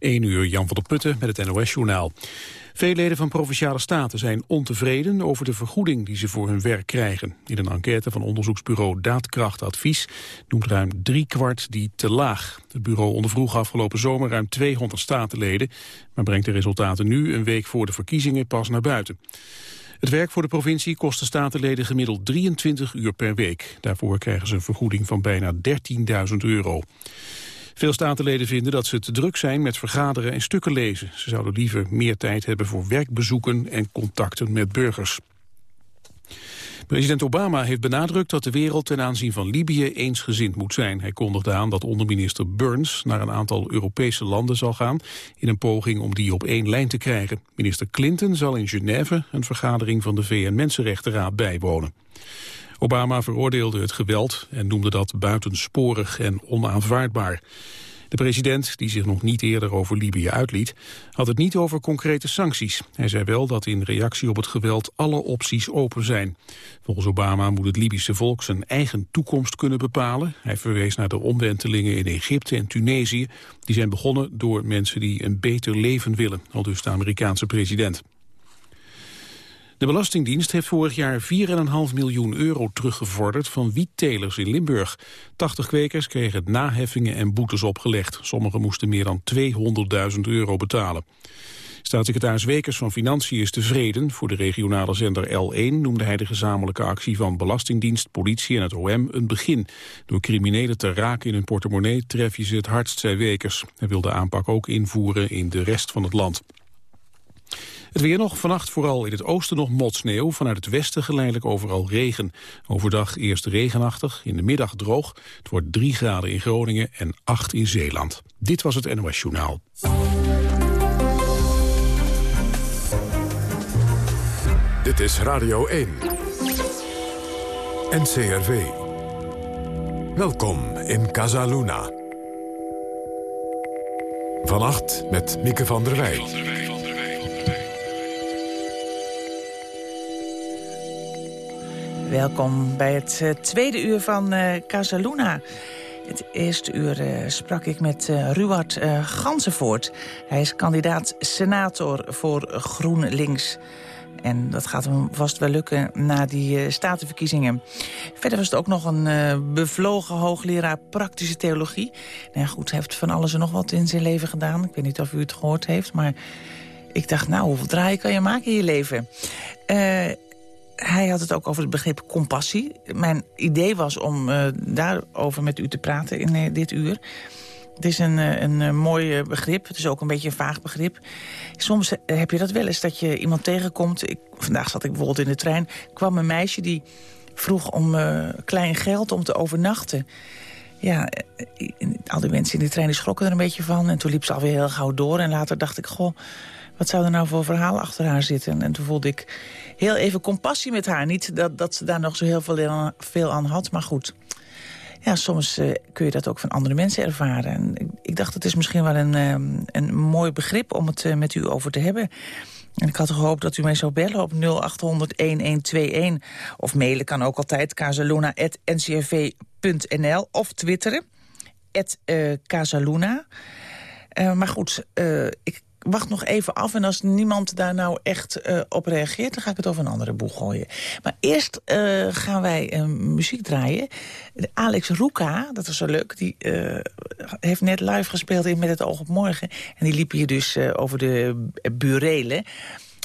1 uur Jan van der Putten met het NOS-journaal. Veel leden van Provinciale Staten zijn ontevreden over de vergoeding die ze voor hun werk krijgen. In een enquête van onderzoeksbureau Daadkracht Advies noemt ruim drie kwart die te laag. Het bureau ondervroeg afgelopen zomer ruim 200 statenleden, maar brengt de resultaten nu een week voor de verkiezingen pas naar buiten. Het werk voor de provincie kost de statenleden gemiddeld 23 uur per week. Daarvoor krijgen ze een vergoeding van bijna 13.000 euro. Veel statenleden vinden dat ze te druk zijn met vergaderen en stukken lezen. Ze zouden liever meer tijd hebben voor werkbezoeken en contacten met burgers. President Obama heeft benadrukt dat de wereld ten aanzien van Libië eensgezind moet zijn. Hij kondigde aan dat onderminister Burns naar een aantal Europese landen zal gaan... in een poging om die op één lijn te krijgen. Minister Clinton zal in Genève een vergadering van de VN-Mensenrechtenraad bijwonen. Obama veroordeelde het geweld en noemde dat buitensporig en onaanvaardbaar. De president, die zich nog niet eerder over Libië uitliet, had het niet over concrete sancties. Hij zei wel dat in reactie op het geweld alle opties open zijn. Volgens Obama moet het Libische volk zijn eigen toekomst kunnen bepalen. Hij verwees naar de omwentelingen in Egypte en Tunesië. Die zijn begonnen door mensen die een beter leven willen, al dus de Amerikaanse president. De Belastingdienst heeft vorig jaar 4,5 miljoen euro teruggevorderd van wiettelers in Limburg. 80 kwekers kregen naheffingen en boetes opgelegd. Sommigen moesten meer dan 200.000 euro betalen. Staatssecretaris Wekers van Financiën is tevreden. Voor de regionale zender L1 noemde hij de gezamenlijke actie van Belastingdienst, politie en het OM een begin. Door criminelen te raken in hun portemonnee tref je ze het hardst, zei Wekers. Hij wil de aanpak ook invoeren in de rest van het land. Het weer nog, vannacht vooral in het oosten nog motsneeuw. Vanuit het westen geleidelijk overal regen. Overdag eerst regenachtig, in de middag droog. Het wordt 3 graden in Groningen en 8 in Zeeland. Dit was het NOS Journaal. Dit is Radio 1. NCRV. Welkom in Casaluna. Vannacht met Mieke van der Wij. Welkom bij het uh, tweede uur van uh, Casaluna. Het eerste uur uh, sprak ik met uh, Ruard Gansenvoort. Hij is kandidaat senator voor GroenLinks. En dat gaat hem vast wel lukken na die statenverkiezingen. Verder was het ook nog een bevlogen hoogleraar praktische theologie. Nou ja, goed, hij heeft van alles en nog wat in zijn leven gedaan. Ik weet niet of u het gehoord heeft, maar... Ik dacht, nou, hoeveel draaien kan je maken in je leven? Hij had het ook over het begrip compassie. Mijn idee was om uh, daarover met u te praten in uh, dit uur. Het is een, uh, een mooi begrip. Het is ook een beetje een vaag begrip. Soms heb je dat wel eens, dat je iemand tegenkomt. Ik, vandaag zat ik bijvoorbeeld in de trein. kwam een meisje die vroeg om klein geld om te overnachten. Ja, al die mensen in de trein schrokken er een beetje van. En toen liep ze alweer heel gauw door. En later dacht ik, goh, wat zou er nou voor verhaal achter haar zitten? En toen voelde ik heel even compassie met haar. Niet dat, dat ze daar nog zo heel veel aan, veel aan had, maar goed. Ja, soms uh, kun je dat ook van andere mensen ervaren. En ik, dacht, het is misschien wel een, um, een mooi begrip om het uh, met u over te hebben. En ik had gehoopt dat u mij zou bellen op 0800-1121. Of mailen kan ook altijd, casaluna.ncrv.nl. Of twitteren, at, uh, Casaluna. maar goed, ik wacht nog even af. En als niemand daar nou echt uh, op reageert... dan ga ik het over een andere boeg gooien. Maar eerst uh, gaan wij uh, muziek draaien. Alex Roeka, dat was zo leuk... die heeft net live gespeeld in Met het oog op morgen. En die liep hier dus over de burelen...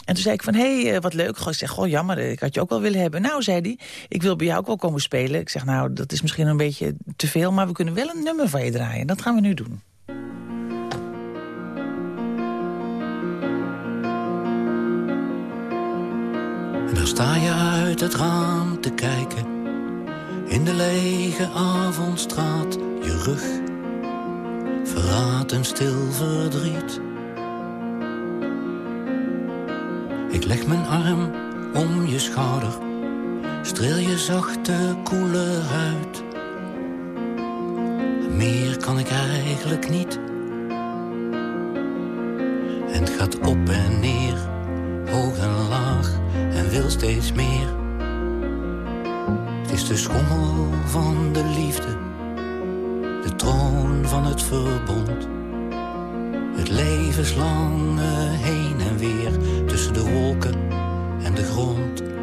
En toen zei ik van, hé, hey, wat leuk. Ik zeg, goh, jammer, ik had je ook wel willen hebben. Nou, zei hij, ik wil bij jou ook wel komen spelen. Ik zeg, nou, dat is misschien een beetje te veel... maar we kunnen wel een nummer van je draaien. Dat gaan we nu doen. Daar sta je uit het raam te kijken. In de lege avondstraat, je rug verraadt een stil verdriet. Ik leg mijn arm om je schouder, streel je zachte, koele huid. Meer kan ik eigenlijk niet. En het gaat op en neer, hoog en laag en wil steeds meer. Het is de schommel van de liefde, de troon van het verbond. Het levenslange heen en weer tussen de wolken en de grond.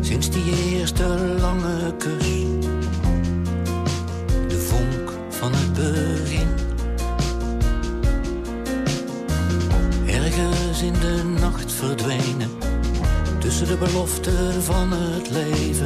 Sinds die eerste lange kus? De vonk van het begin. Ergens in de nacht verdwenen, tussen de beloften van het leven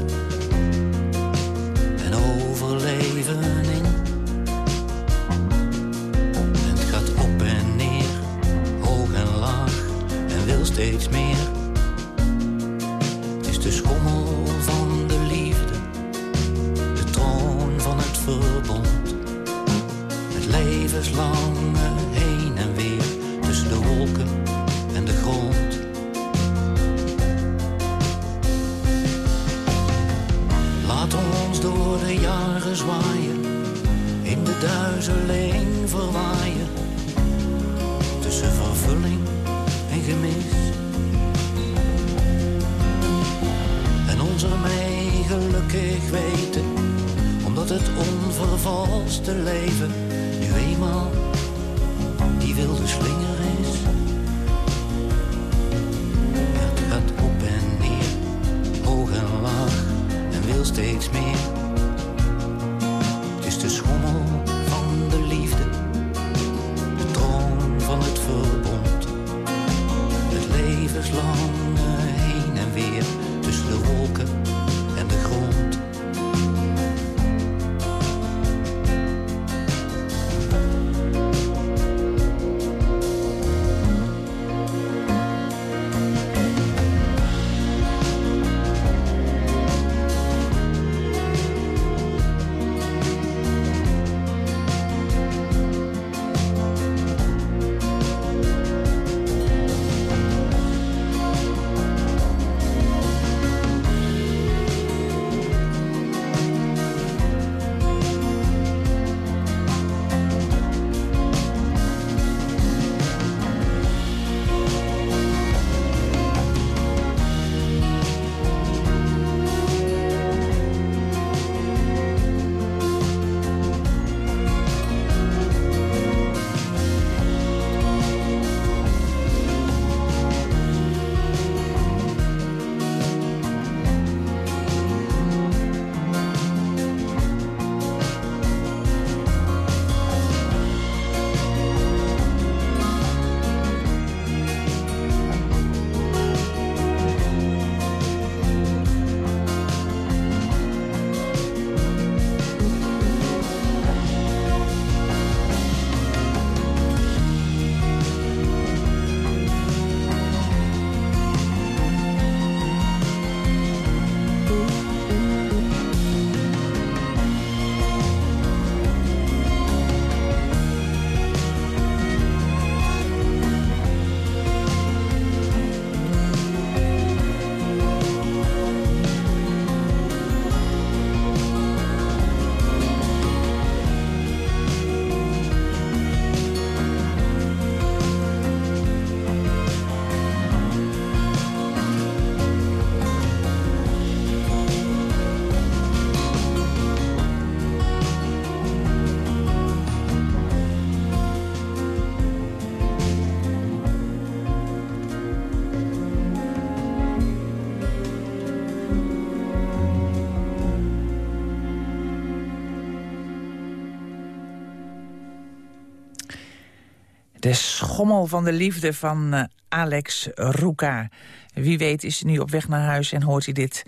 De schommel van de liefde van eh, Alex Roeka. Wie weet is hij nu op weg naar huis en hoort hij dit.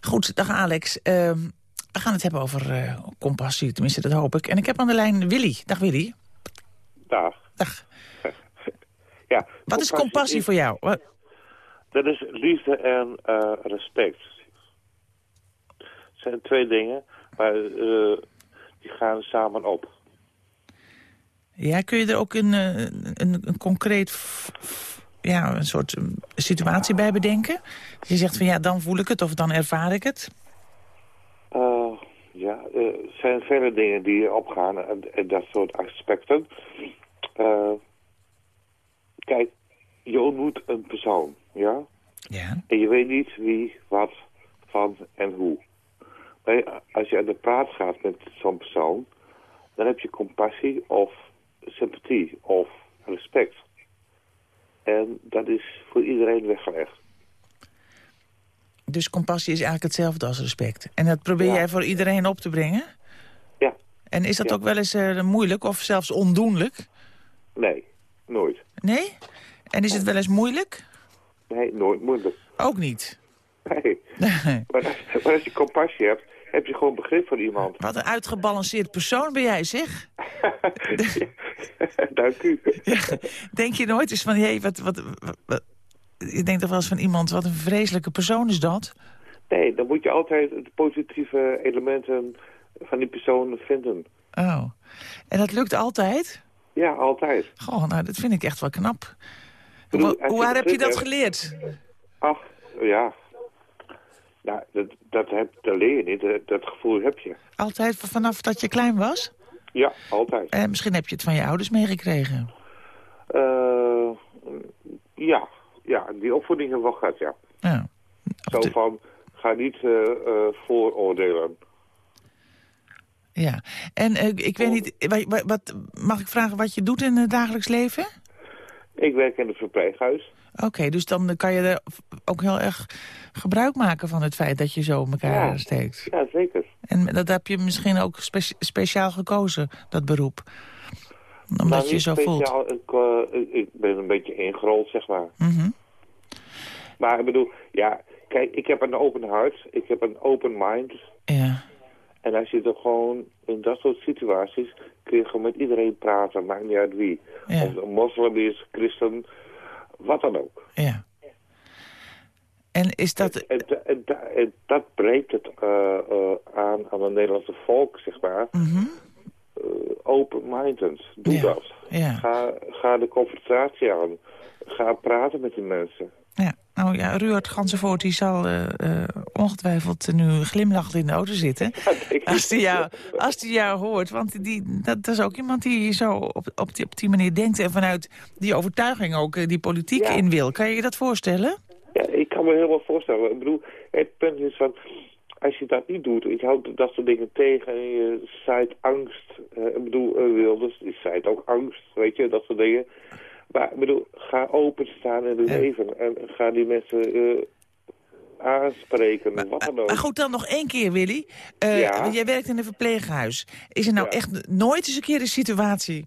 Goed, dag Alex. Uh, we gaan het hebben over uh, compassie, tenminste dat hoop ik. En ik heb aan de lijn Willy. Dag Willy. Dag. Dag. ja, Wat is compassie voor jou? Wat? Dat is liefde en uh, respect. Het zijn twee dingen, maar die gaan samen op. Ja, kun je er ook een, een, een concreet, ja, een soort situatie bij bedenken? Je zegt van ja, dan voel ik het of dan ervaar ik het? Uh, ja, er zijn vele dingen die opgaan en, dat soort aspecten. Uh, een persoon, ja? Ja. En je weet niet wie, wat, van en hoe. Maar als je aan de praat gaat met zo'n persoon, dan heb je compassie of sympathie of respect. En dat is voor iedereen weggelegd. Dus compassie is eigenlijk hetzelfde als respect. En dat probeer Ja. jij voor iedereen op te brengen? Ja, En is dat Ja. ook wel eens eh, moeilijk of zelfs ondoenlijk? nee, nooit. Nee? En is het wel eens moeilijk? Nee, nooit moeilijk. Ook niet. Nee. Maar, als- maar als je compassie hebt, heb je gewoon begrip voor iemand. Wat een uitgebalanceerd persoon ben jij, zeg. Dank u. Denk je nooit eens van, hé, wat, wat, wat, wat- Je denkt toch wel eens van iemand, wat een vreselijke persoon is dat? Nee, dan moet je altijd de positieve elementen van die persoon vinden. Oh. En dat lukt altijd? Ja, altijd. Goh, nou, dat vind ik echt wel knap. bedoel, Hoe, waar heb je dat geleerd? Ach, ja. Nou, dat, dat, heb, leer je niet. Dat, dat gevoel heb je. Altijd vanaf dat je klein was? Ja, altijd. Eh, misschien heb je het van je ouders meegekregen. Eh, ja, ja, die opvoeding hebben we wel gehad, ja. Ja. Zo de- van, ga niet eh, eh, vooroordelen. Ja. En ik weet niet, wa- wa- wat, mag ik vragen wat je doet in het dagelijks leven? Ik werk in het verpleeghuis. Oké, dus dan kan je er ook heel erg gebruik maken van het feit dat je zo elkaar Ja. steekt. Ja, zeker. En dat heb je misschien ook spe- speciaal gekozen, dat beroep. Omdat Nou, je zo voelt. Ik, eh, ik- ik ben een beetje ingerold, zeg maar. Mhm. Maar ik bedoel, ja, kijk, ik heb een open hart. Ik heb een open mind. Ja. En als je er gewoon in dat soort situaties kun je gewoon met iedereen praten, maakt niet uit wie. Ja. Of het een moslim is, christen, wat dan ook. ja. En is dat... En, da- en, da- en dat breekt het eh, eh, aan aan het Nederlandse volk, zeg maar. Mhm. Eh, Open-minded, doe Ja. dat. Ja. Ga, ga de confrontatie aan. Ga praten met die mensen. Ja, nou ja, Ruud Gansenvoort die zal eh, eh, ongetwijfeld nu glimlachend in de auto zitten. Als hij jou, als die jou hoort, want die, dat, dat is ook iemand die zo op, op, die, op die manier denkt... en vanuit die overtuiging ook eh, die politiek Ja. in wil. Kan je je dat voorstellen? Ja, ik kan me helemaal voorstellen. Ik bedoel, het punt is van, als je dat niet doet, je houdt dat soort dingen tegen en je zaait angst. ik bedoel, Wilders, die zaait ook angst, weet je, dat soort dingen. Maar ik bedoel, ga openstaan in het Ja. leven en ga die mensen eh, aanspreken, wat dan ook. Maar goed, dan nog één keer, Willy. Eh, Ja. Jij werkt in een verpleeghuis. Is er nou Ja. echt nooit eens een keer een situatie...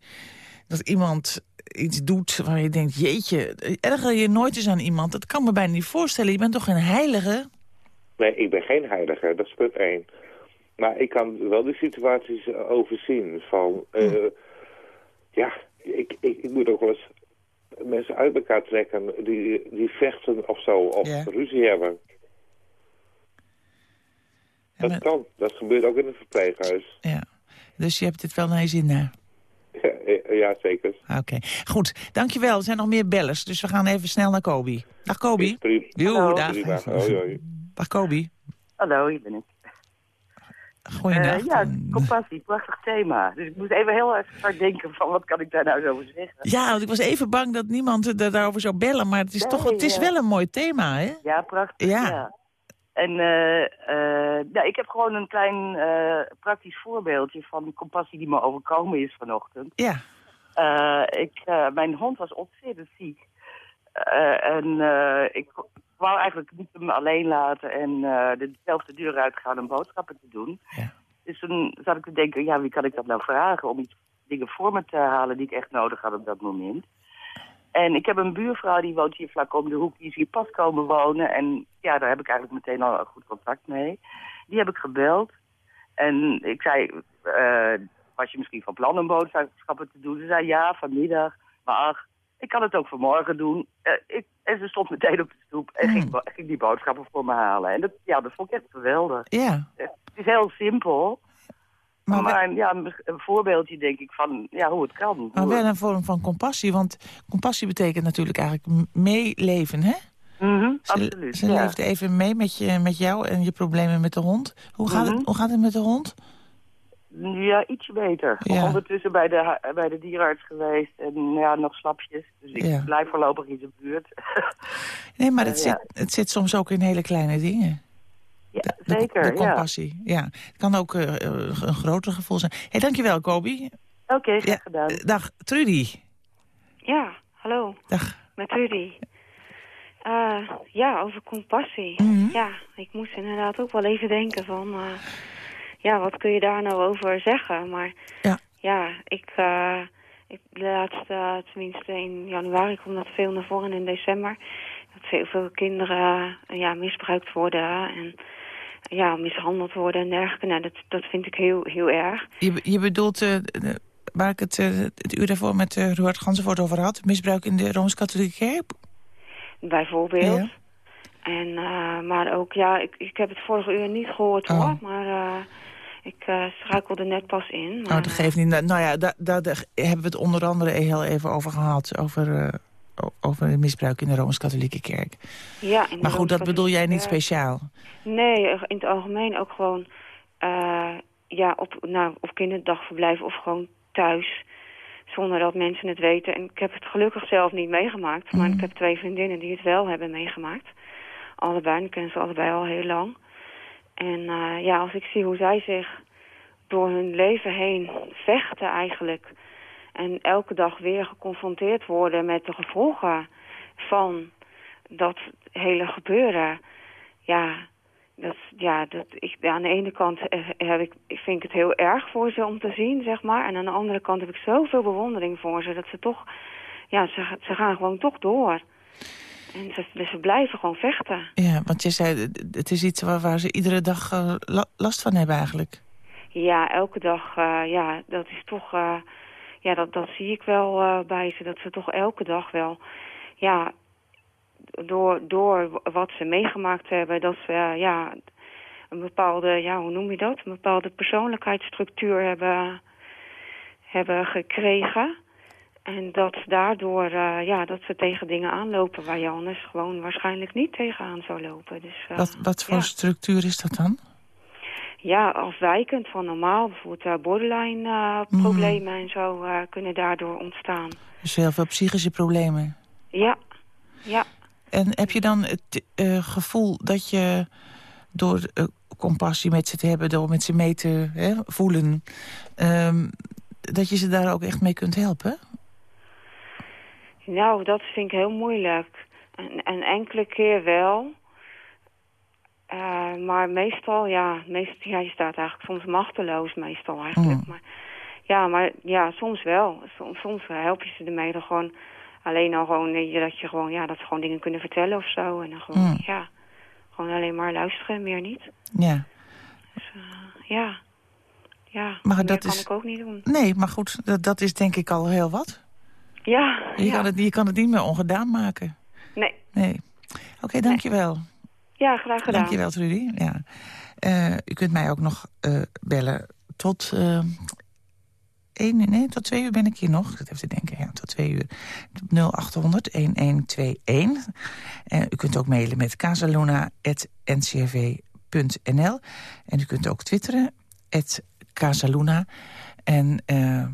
dat iemand iets doet waar je denkt... jeetje, erger je nooit eens aan iemand? Dat kan me bijna niet voorstellen. Je bent toch een heilige? Nee, ik ben geen heilige, dat is punt één. Maar ik kan wel de situaties eh, overzien van... eh, Ja, ik, ik, ik moet ook wel eens mensen uit elkaar trekken die, die vechten of zo, of Ja. ruzie hebben. Ja, Dat maar- kan, dat gebeurt ook in een verpleeghuis. Ja. Dus je hebt het wel naar je zin naar. Ja, ja zeker. Oké. Goed, dankjewel. Er zijn nog meer bellers, dus we gaan even snel naar Kobi. Dag Kobi. Joe, dag. Dag Kobi. Hallo, hier ben ik. Goeiedag. Eh, ja, compassie, prachtig thema. Dus ik moest even heel erg hard denken van wat kan ik daar nou zo over zeggen. Ja, want ik was even bang dat niemand er daarover zou bellen, maar het is, Nee, toch, het is ja. wel een mooi thema, hè? Ja, prachtig. Ja. En eh, eh, ja, ik heb gewoon een klein eh, praktisch voorbeeldje van compassie die me overkomen is vanochtend. Ja. Eh, ik, eh, mijn hond was ontzettend ziek. Eh, en eh, ik wou eigenlijk niet hem alleen laten en eh, dezelfde deur uitgaan om boodschappen te doen. Ja. Dus toen zat ik te denken, ja, wie kan ik dat nou vragen om iets dingen voor me te halen die ik echt nodig had op dat moment. En ik heb een buurvrouw die woont hier vlak om de hoek, die is hier pas komen wonen. En ja, daar heb ik eigenlijk meteen al goed contact mee. Die heb ik gebeld. En ik zei, eh, was je misschien van plan om boodschappen te doen? Ze zei ja, vanmiddag. Maar ach, ik kan het ook vanmorgen doen. Eh, ik, en ze stond meteen op de stoep en ging, bo- ging die boodschappen voor me halen. En dat, ja, dat vond ik echt geweldig. Ja. Het is heel simpel. Maar, ja, een voorbeeldje denk ik van ja, hoe het kan. maar wel een vorm van compassie, want compassie betekent natuurlijk eigenlijk meeleven, hè? Mhm, Ze, absoluut. ze ja. leeft even mee met, je, met jou en je problemen met de hond. Hoe gaat, Mhm. het, hoe gaat het met de hond? Ja, ietsje beter. Ja. Ondertussen bij de, bij de dierenarts geweest en ja, nog slapjes. Dus ik Ja. blijf voorlopig in zijn buurt. Nee, maar het, Eh, ja. zit, het zit soms ook in hele kleine dingen. ja, De, de- zeker, de compassie. Ja. Het kan ook eh, een groter gevoel zijn. Hey, dankjewel, Kobi. Oké, graag gedaan. eh, dag, Trudy. Ja, hallo, Dag. met Rudy. Eh, ja, over compassie. Mhm. Ja, ik moest inderdaad ook wel even denken van... ja, wat kun je daar nou over zeggen? Maar Ja. ja, ik... eh ik laatst, tenminste in januari komt dat veel naar voren en in december. Dat veel, veel kinderen eh, ja, misbruikt worden en ja, mishandeld worden en dergelijke. Nou, dat, dat vind ik heel, heel erg. Je, je bedoelt, eh, waar ik het, het uur daarvoor met uh, Ruud Gansenvoort over had... misbruik in de Rooms-Katholieke Kerk? bijvoorbeeld. Ja. En, maar ook, ja, ik, ik heb het vorige uur niet gehoord Oh. hoor, maar ik eh struikelde net pas in. Maar, Oh, dat geeft niet. Nou, nou ja, daar, daar, daar hebben we het onder andere heel even over gehad. Over, eh, o- over misbruik in de Rooms-Katholieke Kerk. eh, ja, Maar goed, dat bedoel jij niet speciaal. Nee, eh, in het algemeen ook gewoon eh, ja, op, nou, op kinderdagverblijf of gewoon thuis. Zonder dat mensen het weten. En ik heb het gelukkig zelf niet meegemaakt. Maar Mhm. ik heb twee vriendinnen die het wel hebben meegemaakt. Allebei, en ik ken ze allebei al heel lang. En eh, ja, als ik zie hoe zij zich door hun leven heen vechten eigenlijk... en elke dag weer geconfronteerd worden met de gevolgen van dat hele gebeuren... ja, dat, ja, dat, ik, aan de ene kant eh, heb ik, ik vind ik het heel erg voor ze om te zien, zeg maar. En aan de andere kant heb ik zoveel bewondering voor ze... dat ze toch, ja, ze, ze gaan gewoon toch door. En ze, ze blijven gewoon vechten. Ja, want je zei, het- is iets waar, waar ze iedere dag eh, la- last van hebben eigenlijk. Ja, elke dag, eh, ja, dat is toch, eh, ja, dat, dat zie ik wel bij ze. Dat ze toch elke dag wel, ja, door, door wat ze meegemaakt hebben, dat ze, ja, een bepaalde, ja, hoe noem je dat? Een bepaalde persoonlijkheidsstructuur hebben, hebben gekregen. En dat daardoor, eh, ja, dat ze tegen dingen aanlopen waar je anders gewoon waarschijnlijk niet tegenaan zou lopen. Dus, eh, Wat, wat voor ja. structuur is dat dan? Ja, afwijkend van normaal. Bijvoorbeeld uh, borderline-problemen en zo eh, kunnen daardoor ontstaan. Dus heel veel psychische problemen. Ja, ja. En heb je dan het eh, gevoel dat je door eh, compassie met ze te hebben... door met ze mee te hè, voelen... ehm, dat je ze daar ook echt mee kunt helpen? Nou, dat vind ik heel moeilijk. Een, een enkele keer wel. Eh, maar meestal, ja, meest, ja, je staat eigenlijk soms machteloos meestal eigenlijk. Mm. Maar, ja, maar ja, soms wel. Soms, soms help je ze ermee dan gewoon... Alleen al gewoon eh, dat je gewoon, ja, dat ze gewoon dingen kunnen vertellen of zo. En dan gewoon, Mm. ja, gewoon alleen maar luisteren, meer niet. Ja. Ja. Ja, Maar dat kan is- ik ook niet doen. Nee, maar goed, dat, dat is denk ik al heel wat. Ja, Je, ja. kan, het, je kan het niet meer ongedaan maken. Nee. Nee. Oké, dankjewel. Ja, graag gedaan. Dankjewel, Trudy. Ja. Eh, u kunt mij ook nog eh, bellen tot... één, nee, tot twee uur ben ik hier nog. Dat even te denken, ja, tot twee uur. 0800-1121. Uh, u kunt ook mailen met casaluna.ncrv.nl. En u kunt ook twitteren, Casaluna. En eh,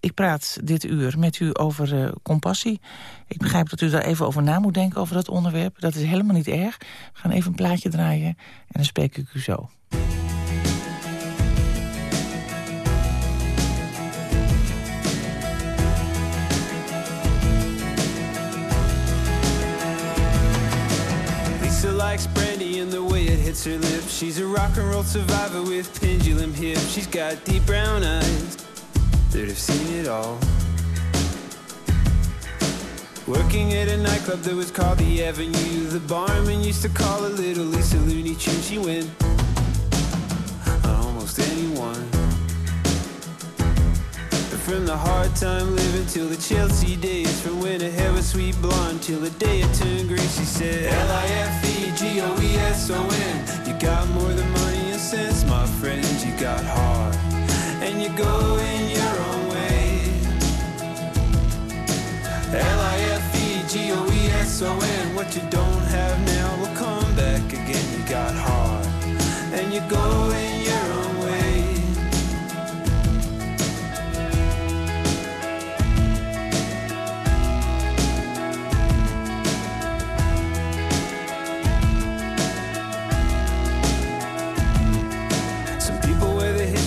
ik praat dit uur met u over eh, compassie. Ik begrijp dat u daar even over na moet denken, over dat onderwerp. Dat is helemaal niet erg. We gaan even een plaatje draaien en dan spreek ik u zo. Likes brandy and the way it hits her lips. She's a rock and roll survivor with pendulum hips. She's got deep brown eyes that have seen it all. Working at a nightclub that was called the Avenue. The barman used to call her little Lisa Looney Tune. She went on almost anyone. But from the hard time living till the Chelsea days, from when her hair was sweet blonde till the day it turned green, she said L-I-F-E-G-O-E-S-O-N. You got more than money and sense, my friend. You got heart, you go in your own way. L-I-F-E-G-O-E-S-O-N What you don't have now will come back again You got heart And you go in your own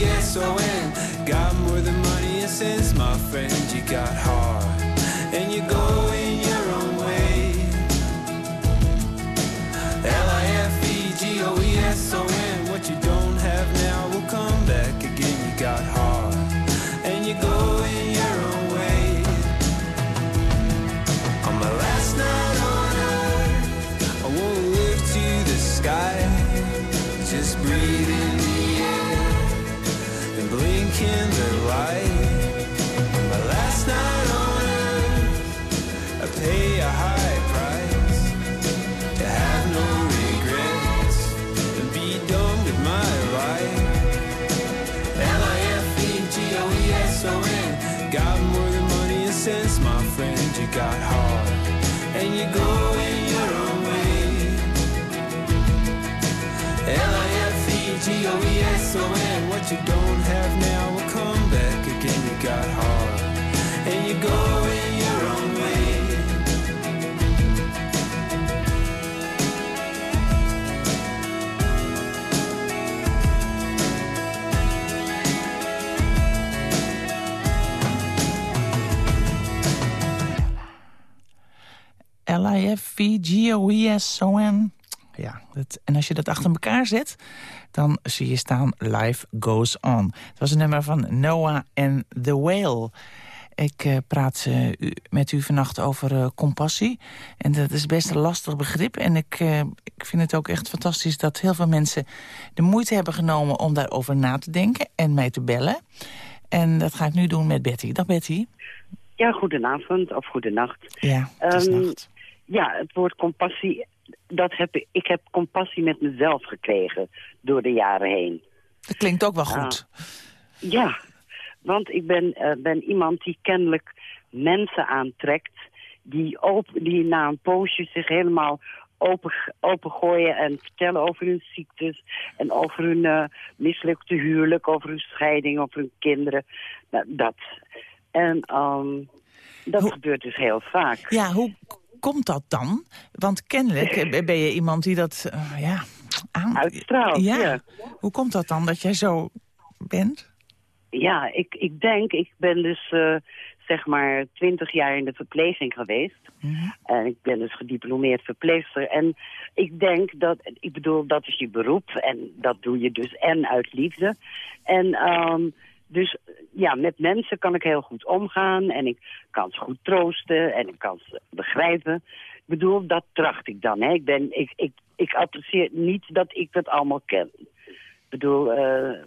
L-I-F-E-G-O-E-S-O-N Got more than money and sense, my friend You got heart L-I-F-E-G-O-E-S-O-N What you don't have now will come back again. You got heart. And you go in your own way. L-I-F-V-G-O-E-S-O-N. Ja, dat, en als je dat achter elkaar zet, dan zie je staan Life Goes On. Het was een nummer van Noah and the Whale. Ik eh, praat eh, u- met u vannacht over eh, compassie. En dat is best een lastig begrip. En ik, ik vind het ook echt fantastisch dat heel veel mensen de moeite hebben genomen... om daarover na te denken en mij te bellen. En dat ga ik nu doen met Betty. Dag Betty. Ja, goedenavond of goedenacht. Ja, het Ehm, nacht. Ja, het woord compassie, dat heb ik, heb compassie met mezelf gekregen door de jaren heen. Dat klinkt ook wel goed. Ja, want ik ben, eh, ben iemand die kennelijk mensen aantrekt... die, open, die na een poosje zich helemaal open, opengooien en vertellen over hun ziektes... en over hun eh, mislukte huwelijk, over hun scheiding, over hun kinderen. Nou, dat. En ehm, dat gebeurt dus heel vaak. Ja, hoe komt dat dan? Want kennelijk ben je iemand die dat eh, ja, aan... Uitstraalt, ja. Hoe komt dat dan dat jij zo bent? Ja, ik, ik denk, ik ben dus eh, zeg maar twintig jaar in de verpleging geweest. En ik ben dus gediplomeerd verpleegster. En ik denk dat, ik bedoel, dat is je beroep. En dat doe je dus en uit liefde. En ehm, dus ja, met mensen kan ik heel goed omgaan. En ik kan ze goed troosten. En ik kan ze begrijpen. Ik bedoel, dat tracht ik dan. Hè. Ik, ben, ik, ik, ik apprecieer niet dat ik dat allemaal ken. Ik bedoel, eh,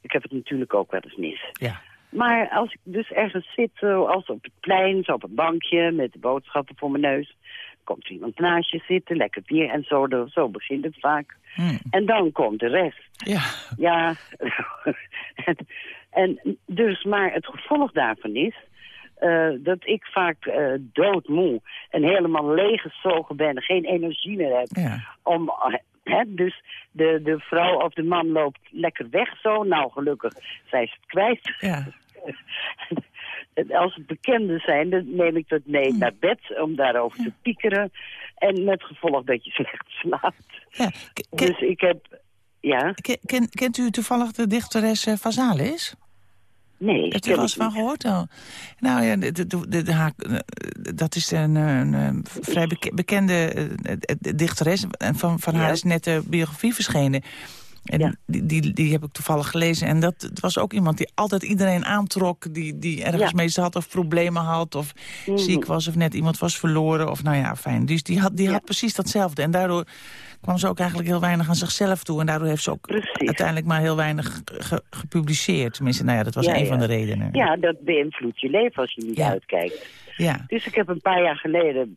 ik heb het natuurlijk ook wel eens mis. Ja. Maar als ik dus ergens zit, zo als op het plein, zo op een bankje met de boodschappen voor mijn neus, komt er iemand naast je zitten, lekker bier en zo, zo begint het vaak. En dan komt de rest. Ja. Ja, en, dus, maar het gevolg daarvan is eh, dat ik vaak eh, doodmoe en helemaal leeggezogen ben, geen energie meer heb Ja. om... eh, Hè, dus de, de vrouw of de man loopt lekker weg zo. Nou, gelukkig zijn ze het kwijt. Ja. Als het bekenden zijn, dan neem ik dat mee naar bed om daarover te piekeren. En met gevolg dat je slecht slaapt. Ja. Dus ik heb... Ja? Ken, ken- kent u toevallig de dichteres eh, Vazalis? Nee, Heeft u er wel eens van gehoord? Oh. Nou ja, de, de, de, de- haar- eh, dat is een, een, een vrij beke- bekende eh, eh, dichteres. En van, van haar Ja. is net de biografie verschenen. En die, die, die heb ik toevallig gelezen. En dat het was ook iemand die altijd iedereen aantrok... die, die ergens Ja. mee zat of problemen had... of Mhm. ziek was of net iemand was verloren. Of nou ja, fijn. Dus die had, die had precies datzelfde. En daardoor kwam ze ook eigenlijk heel weinig aan zichzelf toe. En daardoor heeft ze ook uiteindelijk maar heel weinig ge- gepubliceerd. Tenminste, nou ja, dat was Ja, een ja. van de redenen. Ja, dat beïnvloedt je leven als je niet uitkijkt. Ja. Dus ik heb een paar jaar geleden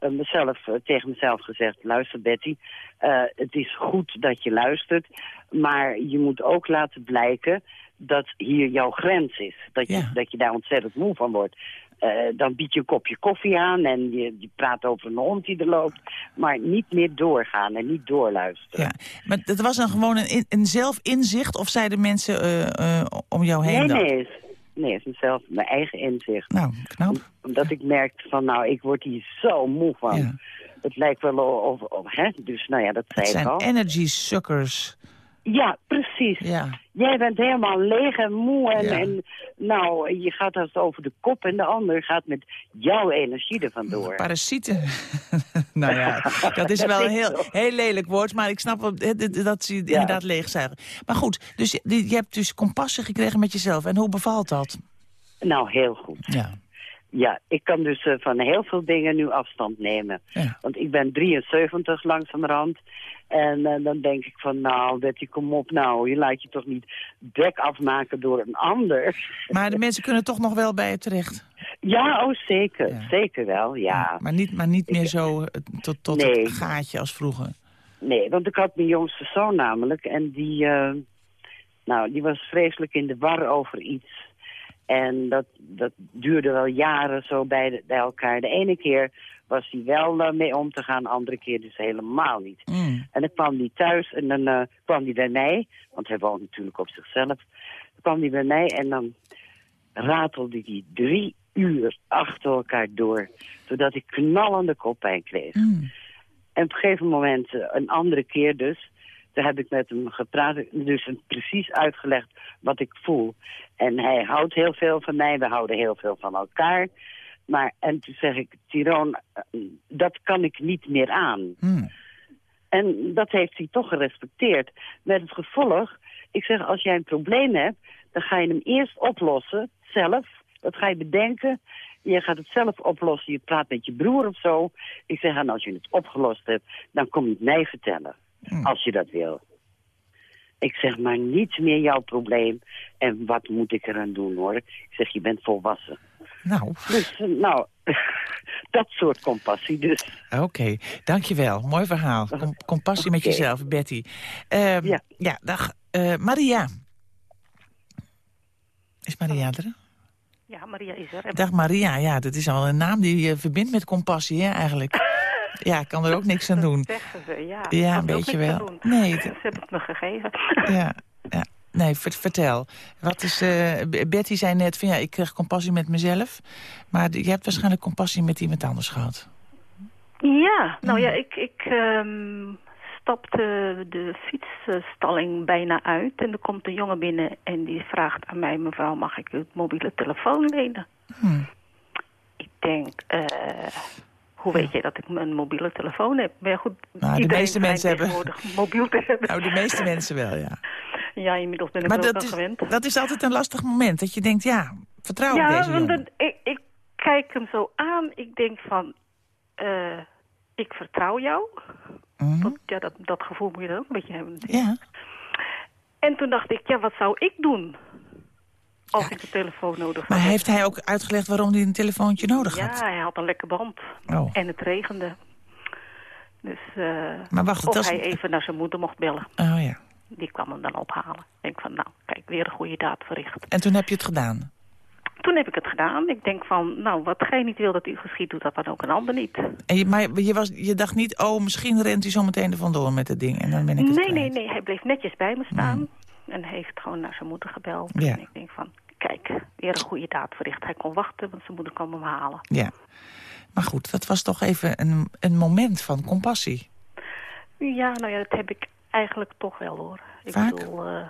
mezelf, eh, tegen mezelf gezegd... luister Betty, eh, het is goed dat je luistert... maar je moet ook laten blijken dat hier jouw grens is. Dat je, Ja. dat je daar ontzettend moe van wordt. Eh, dan bied je een kopje koffie aan en je, je praat over een hond die er loopt. Maar niet meer doorgaan en niet doorluisteren. Ja. Maar dat was dan gewoon een, een zelfinzicht of zeiden mensen eh, eh, om jou heen nee, dat? nee, nee, is zelf mijn eigen inzicht. Nou, knap. Omdat ik merkte van, nou, ik word hier zo moe van. Ja. Het lijkt wel of, of hè? Dus nou ja, dat zei Het ik zijn al. energy suckers. Ja, precies. Ja. Jij bent helemaal leeg en moe en, Ja. en nou, je gaat als over de kop en de ander gaat met jouw energie er vandoor. Parasieten. nou ja, dat is wel een heel, zo. heel lelijk woord, maar ik snap wel, dat- ze inderdaad leegzuigen. Maar goed, dus je, je hebt dus compassie gekregen met jezelf. En hoe bevalt dat? Nou, heel goed. Ja. Ja, ik kan dus eh, van heel veel dingen nu afstand nemen. Ja. Want ik ben 73 langzamerhand. En eh, dan denk ik van, nou, Betty, kom op nou. Je laat je toch niet dek afmaken door een ander. Maar de mensen kunnen toch nog wel bij je terecht. Ja, oh zeker. Ja. Zeker wel, ja. Maar niet, maar niet meer zo eh, tot, tot Nee. het gaatje als vroeger. Nee, want ik had mijn jongste zoon namelijk. En die, nou, die was vreselijk in de war over iets. En dat, dat duurde wel jaren zo bij, de- bij elkaar. De ene keer was hij wel eh, mee om te gaan, de andere keer dus helemaal niet. Mm. En dan kwam hij thuis en dan eh, kwam hij bij mij, want hij woont natuurlijk op zichzelf. Dan kwam hij bij mij en dan ratelde hij drie uur achter elkaar door, zodat ik knallende koppijn kreeg. Mm. En op een gegeven moment, eh, een andere keer dus, daar heb ik met hem gepraat, dus hem precies uitgelegd wat ik voel. En hij houdt heel veel van mij, we houden heel veel van elkaar. Maar, en toen zeg ik, Tiroon, eh, dat kan ik niet meer aan. Mm. En dat heeft hij toch gerespecteerd. Met het gevolg, ik zeg, als jij een probleem hebt, dan ga je hem eerst oplossen, zelf. Dat ga je bedenken. Je gaat het zelf oplossen. Je praat met je broer of zo. Ik zeg, en als je het opgelost hebt, dan kom je het mij vertellen. Als je dat wil. Ik zeg, maar niet meer jouw probleem. En wat moet ik eraan doen, hoor? Ik zeg, je bent volwassen. Nou, Dus, eh, nou, dat soort compassie dus. oké. Dankjewel. Mooi verhaal. Com- compassie met jezelf, Betty. Ehm, Ja. ja, dag. eh, Maria. Is Maria er? Ja, Maria is er. Dag Maria, ja, dat is al een naam die je verbindt met compassie, hè, eigenlijk. Ja, ik kan er ook niks aan doen. Zeggen ze, ja. Een beetje wel. Nee, Ze hebben het me gegeven. Ja, ja. Nee, ver- vertel. Wat is, eh, Betty zei net van ja, ik kreeg compassie met mezelf. Maar je hebt waarschijnlijk compassie met iemand anders gehad. Ja, nou ja, ik, ik ehm, stapte de fietsstalling bijna uit. En er komt een jongen binnen en die vraagt aan mij... mevrouw, mag ik uw mobiele telefoon lenen? Hmm. Ik denk, eh, hoe weet je dat ik een mobiele telefoon heb? Maar ja, goed, Nou, de meeste mensen hebben- mobiel te hebben. Nou, de meeste mensen wel, ja. Ja, inmiddels ben ik Maar er ook dat is, gewend. dat is altijd een lastig moment. Dat je denkt, ja, vertrouw op ja, deze want jongen. dat- ik, ik kijk hem zo aan. Ik denk van, eh, ik vertrouw jou. Mhm. Want, ja, dat, dat gevoel moet je dan ook een beetje hebben. Ja, En toen dacht ik, ja, wat zou ik doen? Als ik de telefoon nodig had. maar heeft hij ook uitgelegd waarom hij een telefoontje nodig Ja, had? hij had een lekke band. Oh. En het regende. Dus, eh Maar wacht, of was- hij even naar zijn moeder mocht bellen. Oh ja. Die kwam hem dan ophalen. Ik denk van, nou, kijk, weer een goede daad verricht. En toen heb je het gedaan? Toen heb ik het gedaan. Ik denk van, nou, wat gij niet wil dat u geschiet, doet dat dan ook een ander niet. En je, maar je, was, je dacht niet, oh, misschien rent hij zo meteen er vandoor met het ding. En dan ben ik het Nee, kwijt. nee, nee. Hij bleef netjes bij me staan. En heeft gewoon naar zijn moeder gebeld. Ja. En ik denk van, kijk, weer een goede daad verricht. Hij kon wachten, want zijn moeder kwam hem halen. Ja. Maar goed, dat was toch even een, een moment van compassie. Ja, nou ja, dat heb ik eigenlijk toch wel hoor. Ik Vaak? bedoel, eh,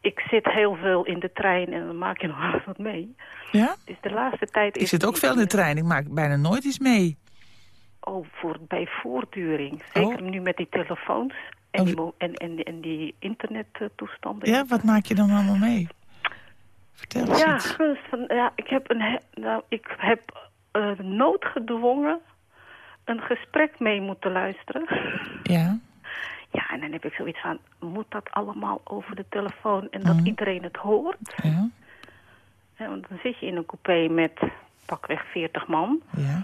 ik zit heel veel in de trein en dan maak je nog wel wat mee. Ja? Dus de laatste tijd is Ik zit ook veel in de trein. Ik maak bijna nooit iets mee. Oh, voor, bij voortduring. Zeker Oh. nu met die telefoons en die, en, en, en die internettoestanden. Ja, wat maak je dan allemaal mee? Vertel eens Ja, iets. dus van, ja ik heb, een, nou, ik heb eh, noodgedwongen een gesprek mee moeten luisteren. Ja, Ja, en dan heb ik zoiets van, moet dat allemaal over de telefoon en dat Mhm. iedereen het hoort? ja, Ja, want dan zit je in een coupé met pakweg 40 man. ja.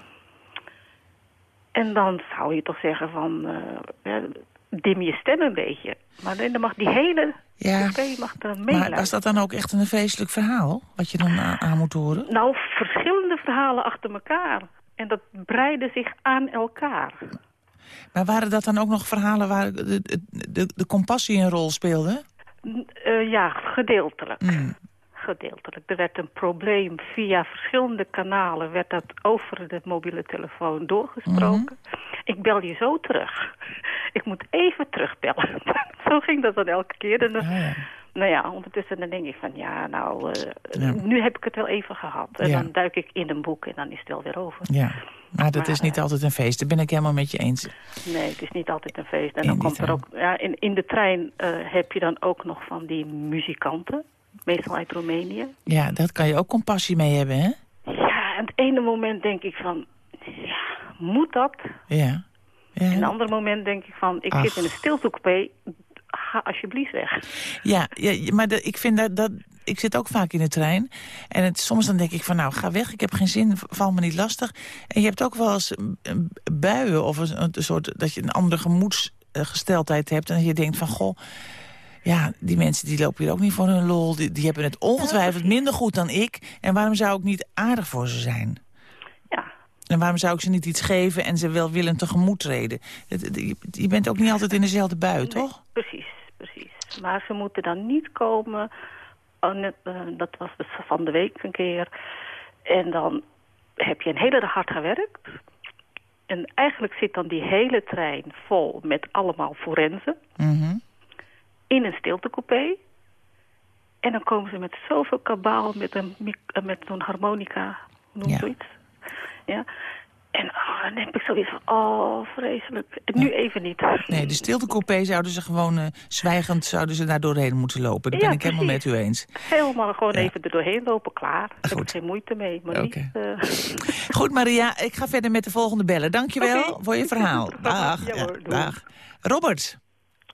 En dan zou je toch zeggen van, eh, ja, dim je stem een beetje. Maar dan mag die hele Ja. mag dan Maar meeluisteren. was dat dan ook echt een vreselijk verhaal? Wat je dan aan, moet horen? Nou, verschillende verhalen achter elkaar. En dat breidde zich aan elkaar. Maar waren dat dan ook nog verhalen waar de, de, de, de compassie een rol speelde? Eh, ja, gedeeltelijk. Mm. Gedeeltelijk. Er werd een probleem via verschillende kanalen... werd dat over de mobiele telefoon doorgesproken. Ik bel je zo terug. Ik moet even terugbellen. zo ging dat dan elke keer. En dan, Ah, ja. Nou ja, ondertussen dan denk ik van... ja, nou, eh, Ja. nu heb ik het wel even gehad. En dan duik ik in een boek en dan is het wel weer over. Ja, maar dat Maar, is niet eh, altijd een feest. Daar ben ik helemaal met je eens. Nee, het is niet altijd een feest. En In dan komt er ook... Ja, in, in de trein eh, heb je dan ook nog van die muzikanten. Meestal uit Roemenië. Ja, daar kan je ook compassie mee hebben, hè? Ja, en het ene moment denk ik van... Ja, moet dat? Ja. En een Ja, ander moment denk ik van... Ik Ach. zit in een stiltecoupé. Ga alsjeblieft weg. ja, ja maar de- ik vind dat, dat... Ik zit ook vaak in de trein. En het, soms dan denk ik van, nou, ga weg. Ik heb geen zin, val me niet lastig. En je hebt ook wel eens buien of een, een soort... dat je een andere gemoedsgesteldheid hebt. En je denkt van, goh... Ja, die mensen die lopen hier ook niet voor hun lol. Die, die hebben het ongetwijfeld minder goed dan ik. En waarom zou ik niet aardig voor ze zijn? Ja, En waarom zou ik ze niet iets geven en ze welwillend tegemoet treden? Je bent ook niet altijd in dezelfde bui, toch? precies, precies. Maar ze moeten dan niet komen... oh, eh, dat was dus van de week een keer. En dan heb je een hele dag hard gewerkt. En eigenlijk zit dan die hele trein vol met allemaal forensen. Mhm. In een stiltecoupé. En dan komen ze met zoveel kabaal, met, een, eh, met zo'n harmonica, noem je Ja. zoiets? Ja. En oh, dan heb ik zoiets van, oh, vreselijk. En nu even niet. Nee, de stiltecoupé zouden ze gewoon eh, zwijgend zouden ze daar doorheen moeten lopen. Dat Ja, ben ik helemaal met u eens. Helemaal gewoon Ja. even er doorheen lopen, klaar. Daar heb ik geen moeite mee. Maar niet, eh, Goed, Maria, ik ga verder met de volgende bellen. Dankjewel Oké. voor je verhaal. Dag. Ja hoor, dag. Robert.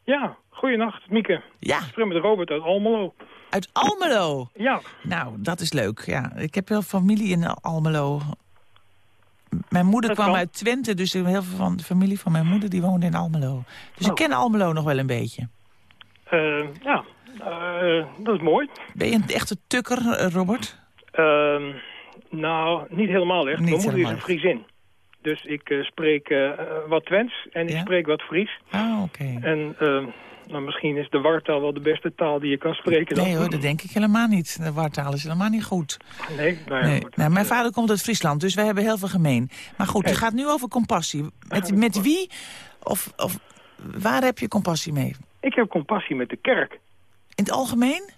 Ja, goeienacht, Mieke. Ja, Ik spreek met Robert uit Almelo. uit Almelo. Ja, Nou, dat is leuk. Ja, ik heb wel familie in Almelo. Mijn moeder Dat kwam kan. uit Twente, dus heel veel van de familie van mijn moeder die woonde in Almelo. Dus ik Oh. ken Almelo nog wel een beetje. eh, ja eh, dat is mooi. Ben je een echte tukker, eh, Robert? Ehm, nou, niet helemaal echt. Niet Mijn moeder is een. Friesin. Dus ik spreek wat Twents en ik spreek wat Fries. Ah, oké. En nou, misschien is de wartaal wel de beste taal die je kan spreken. Dan. Nee hoor, dat denk ik helemaal niet. De wartaal is helemaal niet goed. Nee, nou ja, Nee. goed. Nou, mijn vader komt uit Friesland, dus wij hebben heel veel gemeen. Maar goed, het gaat nu over compassie. Met, met wie of, of waar heb je compassie mee? Ik heb compassie met de kerk. In het algemeen?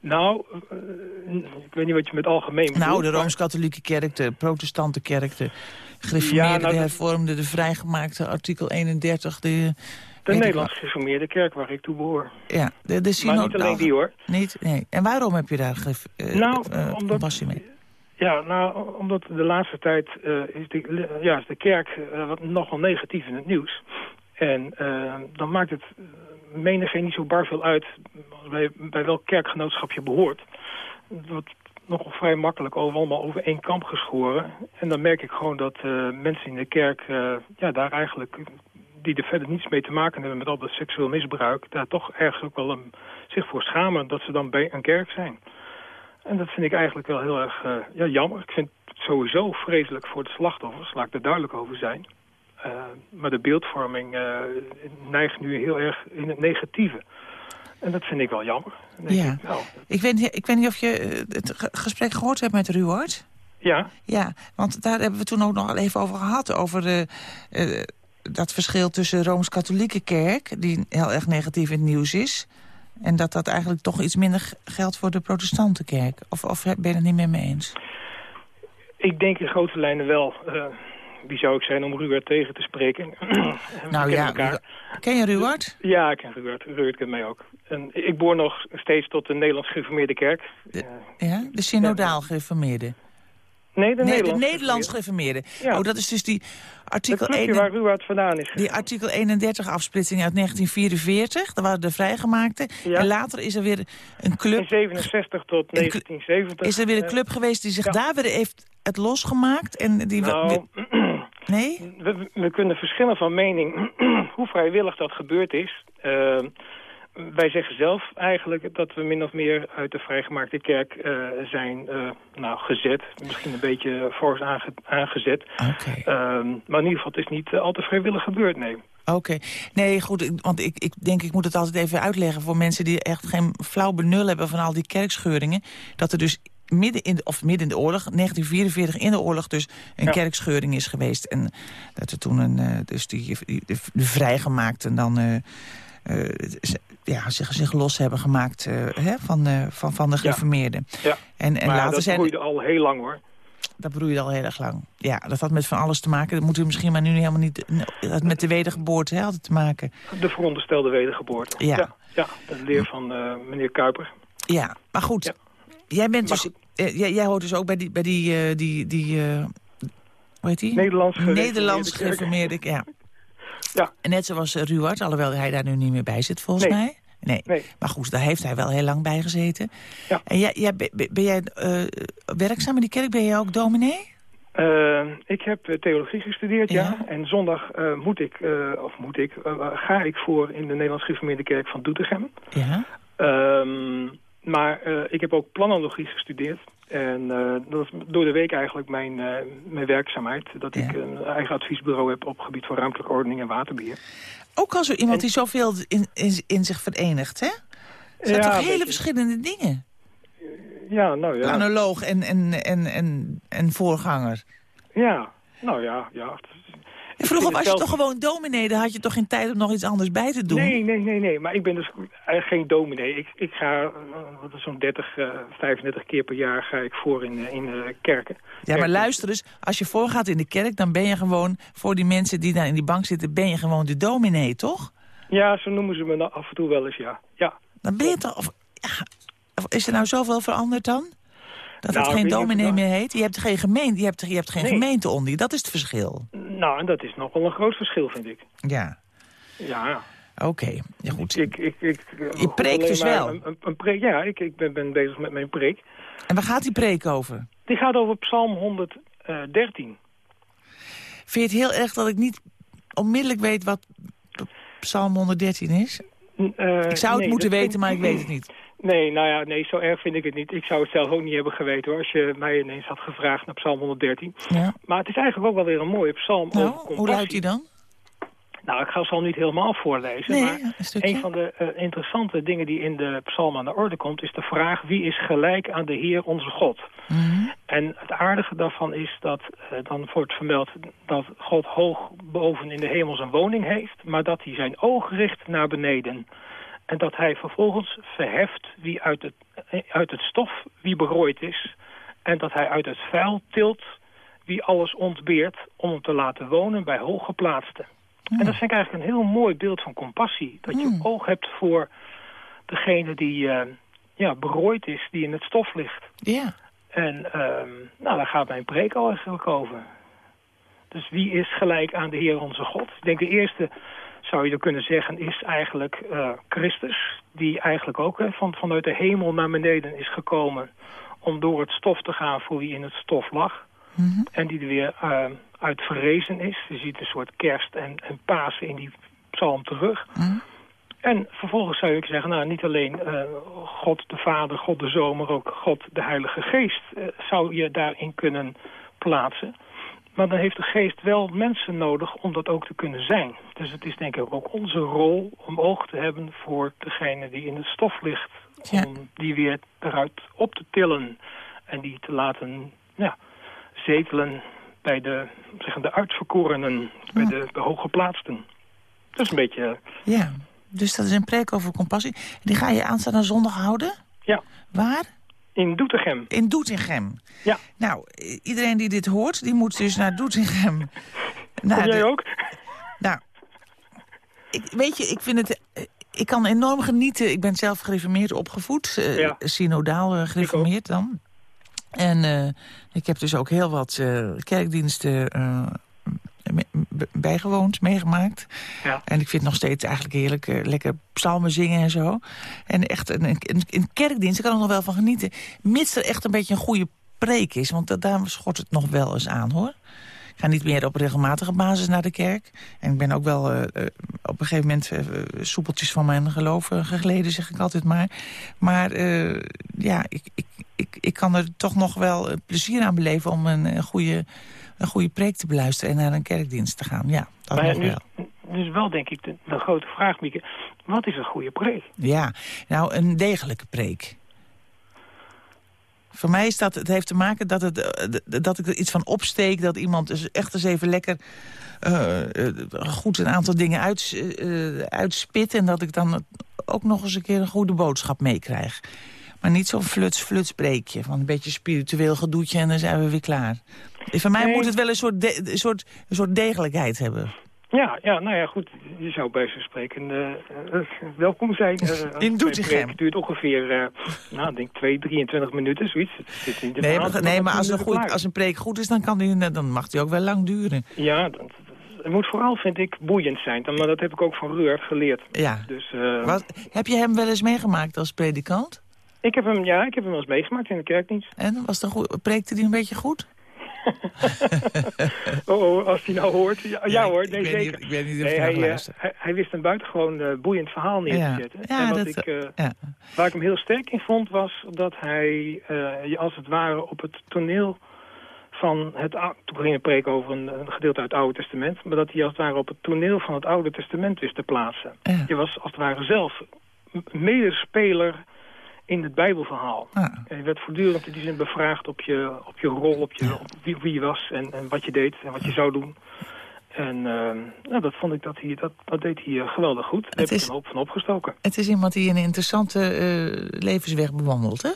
Nou, eh, ik weet niet wat je met algemeen bedoelt. Nou, de maar- Rooms-Katholieke kerk, de protestante kerk, de gereformeerde, Ja, nou, de hervormde, de vrijgemaakte, artikel 31. De, De weet ik Nederlands gereformeerde kerk waar ik toe behoor. Ja, de, de Maar synod- niet alleen die hoor. Niet? Nee. En waarom heb je daar ge, Nou, omdat- compassie mee? Ja, nou, omdat de laatste tijd eh, is, de, ja, is de kerk wat nogal negatief in het nieuws. En dan maakt het uh, menigeen niet zo bar veel uit bij, bij welk kerkgenootschap je behoort. Wordt nogal vrij makkelijk over, allemaal over één kamp geschoren. En dan merk ik gewoon dat mensen in de kerk ja, daar eigenlijk, die er verder niets mee te maken hebben met al dat seksueel misbruik, daar toch ergens ook wel een, zich voor schamen dat ze dan bij een kerk zijn. En dat vind ik eigenlijk wel heel erg eh, ja, jammer. Ik vind het sowieso vreselijk voor de slachtoffers, laat ik er duidelijk over zijn. Uh, maar de beeldvorming uh, neigt nu heel erg in het negatieve. En dat vind ik wel jammer. Ja. Ik, nou, ik, weet, ik weet niet of je eh, het gesprek gehoord hebt met Ruward. Ja. Ja, want daar hebben we toen ook nog al even over gehad. Over uh, dat verschil tussen de Rooms-Katholieke kerk... die heel erg negatief in het nieuws is... en dat dat eigenlijk toch iets minder geldt voor de protestante kerk. Of, of ben je het niet meer mee eens? Ik denk in grote lijnen wel... Uh, wie zou ik zijn om Ruward tegen te spreken? nou ja, elkaar. ken je Ruward? Ja, ik ken Ruward. Ruward kent mij ook. En ik behoor nog steeds tot de Nederlands gereformeerde kerk. De, ja, de synodaal gereformeerde. Nee, de nee, Nederlands, de Nederlands gereformeerde. Ja. Oh, dat is dus die artikel... Dat waar Ruward vandaan is. Die artikel 31 afsplitsing uit 1944. Dat waren de vrijgemaakte. Ja. En later is er weer een club... In 67 tot 1970. Is er weer een club geweest die zich ja. daar weer heeft het losgemaakt. En die nou, Nee? We, we kunnen verschillen van mening hoe vrijwillig dat gebeurd is. Uh, wij zeggen zelf eigenlijk dat we min of meer uit de vrijgemaakte kerk uh, zijn uh, nou, gezet. Misschien een beetje fors aange aangezet. Okay. Uh, maar in ieder geval, het is niet al te vrijwillig gebeurd, nee. Oké. Nee, goed, want ik, ik denk ik moet het altijd even uitleggen... voor mensen die echt geen flauw benul hebben van al die kerkscheuringen. Dat er dus midden in de, of midden in de oorlog, 1944 in de oorlog dus een Ja. kerkscheuring is geweest. En dat er toen een, eh, dus die, die, de, vrijgemaakten dan eh, eh, ja, zich, zich los hebben gemaakt eh, hè, van, eh, van, van de gereformeerden. Ja. En, en maar later dat zijn... groeide al heel lang, hoor. Dat broeide al heel erg lang. Ja, dat had met van alles te maken. Dat moeten we misschien maar nu helemaal niet... Dat met de wedergeboorte hè, had het te maken. De veronderstelde wedergeboorte. Ja. ja, ja, de leer van eh, meneer Kuiper. Ja, maar goed. Jij bent Maar dus... eh, jij, jij hoort dus ook bij die... Bij die, eh, die, die eh, hoe heet die? Nederlands gereformeerde Nederlands gereformeerde ja. Ja. En net zoals Ruwart, alhoewel hij daar nu niet meer bij zit volgens Nee. mij. Nee. Nee. Maar goed, daar heeft hij wel heel lang bij gezeten. Ja. En jij, jij, ben, jij eh, werkzaam in die kerk? Ben jij ook dominee? Eh, ik heb eh, theologie gestudeerd, ja. Ja. En zondag moet ik, of moet ik, ga ik voor in de Nederlands gereformeerde kerk van Doetinchem. Ja. Ehm, maar eh, ik heb ook planologie gestudeerd. En eh, dat is door de week eigenlijk mijn, eh, mijn werkzaamheid. Dat ik een eigen adviesbureau heb op het gebied van ruimtelijke ordening en waterbeheer. Ook al zo iemand die zoveel in, in, in zich verenigt, hè? Het zijn Ja, toch hele beetje. verschillende dingen? Ja, nou ja. Planoloog en, en, en, en, en voorganger. Ja, nou ja, ja. En vroeger was je toch gewoon dominee? Dan had je toch geen tijd om nog iets anders bij te doen? Nee, nee, nee, nee. Maar ik ben dus geen dominee. Ik, ik ga, eh, wat is zo'n 30, eh 35 keer per jaar ga ik voor in, eh, in eh, kerken. Ja, maar luister eens. Als je voorgaat in de kerk, dan ben je gewoon... voor die mensen die daar in die bank zitten, ben je gewoon de dominee, toch? Ja, zo noemen ze me af en toe wel eens, ja. Ja, Dan ben je toch... Of, ja, of is er nou zoveel veranderd dan? Dat Nou, het geen dominee meer heet? Je hebt geen gemeente, je hebt, je hebt geen Nee. gemeente onder je. Dat is het verschil. nou, en dat is nog wel een groot verschil, vind ik. Ja, Ja, oké. Ja, goed. ik... ik, ik Je preekt dus wel. Een, een, preek, ja, ik, ik ben, ben bezig met mijn preek. En waar gaat die preek over? Die gaat over Psalm 113. Vind je het heel erg dat ik niet onmiddellijk weet wat Psalm 113 is? Eh, Ik zou het nee, moeten weten, maar ik weet het niet. Nee, nou ja, nee, zo erg vind ik het niet. Ik zou het zelf ook niet hebben geweten hoor, als je mij ineens had gevraagd naar Psalm 113. Ja. Maar het is eigenlijk ook wel weer een mooie psalm Nou, hoe luidt die dan? Nou, ik ga zal niet helemaal voorlezen, Nee, maar een van de eh, interessante dingen die in de psalm aan de orde komt... is de vraag wie is gelijk aan de Heer onze God? Mhm. En het aardige daarvan is dat eh, dan wordt vermeld dat God hoog boven in de hemel zijn woning heeft... maar dat hij zijn oog richt naar beneden. En dat hij vervolgens verheft wie uit het, uit het stof wie berooid is... en dat hij uit het vuil tilt wie alles ontbeert... om hem te laten wonen bij hooggeplaatsten. En dat vind ik eigenlijk een heel mooi beeld van compassie. Dat je oog hebt voor degene die eh, ja, berooid is, die in het stof ligt. Ja. En ehm, nou, daar gaat mijn preek al eigenlijk over. Dus wie is gelijk aan de Heer onze God? Ik denk de eerste, zou je dan kunnen zeggen, is eigenlijk eh, Christus. Die eigenlijk ook hè, van, vanuit de hemel naar beneden is gekomen... om door het stof te gaan voor wie in het stof lag. Mhm. En die er weer eh, uit verrezen is. Je ziet een soort kerst en, en Pasen in die psalm terug. Mhm. En vervolgens zou ik zeggen, nou niet alleen eh, God de Vader, God de Zoon, maar ook God de Heilige Geest zou je daarin kunnen plaatsen. Maar dan heeft de geest wel mensen nodig om dat ook te kunnen zijn. Dus het is denk ik ook onze rol om oog te hebben voor degene die in het stof ligt. Ja. Om die weer eruit op te tillen en die te laten ja, zetelen bij de, zeggen, de uitverkorenen, bij de, de hooggeplaatsten. Dat is een beetje... Ja, dus dat is een preek over compassie. Die ga je aanstaande zondag houden? Ja. Waar? In Doetinchem. In Doetinchem. Ja. Nou, iedereen die dit hoort, die moet dus naar Doetinchem. Naar jij de- ook? Nou, ik, weet je, ik vind het... eh, Ik kan enorm genieten. Ik ben zelf gereformeerd opgevoed. eh, Ja. Synodaal eh, gereformeerd dan. En ik heb dus ook heel wat kerkdiensten bijgewoond, meegemaakt. Ja. En ik vind het nog steeds eigenlijk heerlijk eh, lekker psalmen zingen en zo. En echt een, een, een kerkdienst, ik kan er nog wel van genieten. Mits er echt een beetje een goede preek is. Want da- daar schort het nog wel eens aan, hoor. Ik ga niet meer op regelmatige basis naar de kerk. En ik ben ook wel eh, eh, op een gegeven moment soepeltjes van mijn geloof gegleden, zeg ik altijd maar. Maar ja, ik, ik, ik, ik kan er toch nog wel plezier aan beleven om een goede, een goede preek te beluisteren en naar een kerkdienst te gaan. Ja, dat Maar nog wel. nu is wel denk ik de, de grote vraag, Mieke. Wat is een goede preek? Ja, nou, een degelijke preek. Voor mij is dat, het heeft te maken dat, het, eh, dat ik er iets van opsteek... dat iemand dus echt eens even lekker eh, eh, goed een aantal dingen uits, eh, uitspit... en dat ik dan ook nog eens een keer een goede boodschap meekrijg. Maar niet zo'n fluts-fluts preekje van een beetje spiritueel gedoetje... en dan zijn we weer klaar. Voor mij Nee. moet het wel een soort, de- een soort, een soort degelijkheid hebben. Ja, ja, nou ja, goed. Je zou bij zo'n spreken eh, eh, welkom zijn. als In Doetinchem. preek duurt ongeveer, eh, nou, ik denk 2, 23 minuten, zoiets. Het zit niet Nee, maar, nee, maar als een, goed, als een preek goed is, dan, kan die, dan mag die ook wel lang duren. Ja, dat, dat- het moet vooral, vind ik, boeiend zijn. Dan- Maar dat heb ik ook van Ruurt geleerd. Ja. Dus, Wat, heb je hem wel eens meegemaakt als predikant? ik heb hem, ja, ik heb hem wel eens meegemaakt in de kerkdienst. En was het een goed, preekte hij een beetje goed? Oh, oh, als hij nou hoort. Ja, ja, hoor, nee, ik zeker. niet- ik weet niet of nee, hij eh, hij, hij wist een buitengewoon eh, boeiend verhaal neer te zetten. Ja, en wat dat- ik, eh, ja. Waar ik hem heel sterk in vond, was dat hij je als het ware op het toneel van het... Toen ging hij preken over een, een gedeelte uit het Oude Testament... maar dat hij als het ware op het toneel van het Oude Testament wist te plaatsen. Je was als het ware zelf medespeler in het Bijbelverhaal. Ah. En je werd voortdurend in die zin bevraagd op je, op je rol, op, je, op wie, wie je was en, en wat je deed en wat je zou doen. En eh, nou, dat vond ik dat hij, dat, dat deed hij eh, geweldig goed. Daar heb is- ik een hoop van opgestoken. Het is iemand die een interessante eh, levensweg bewandelt, hè?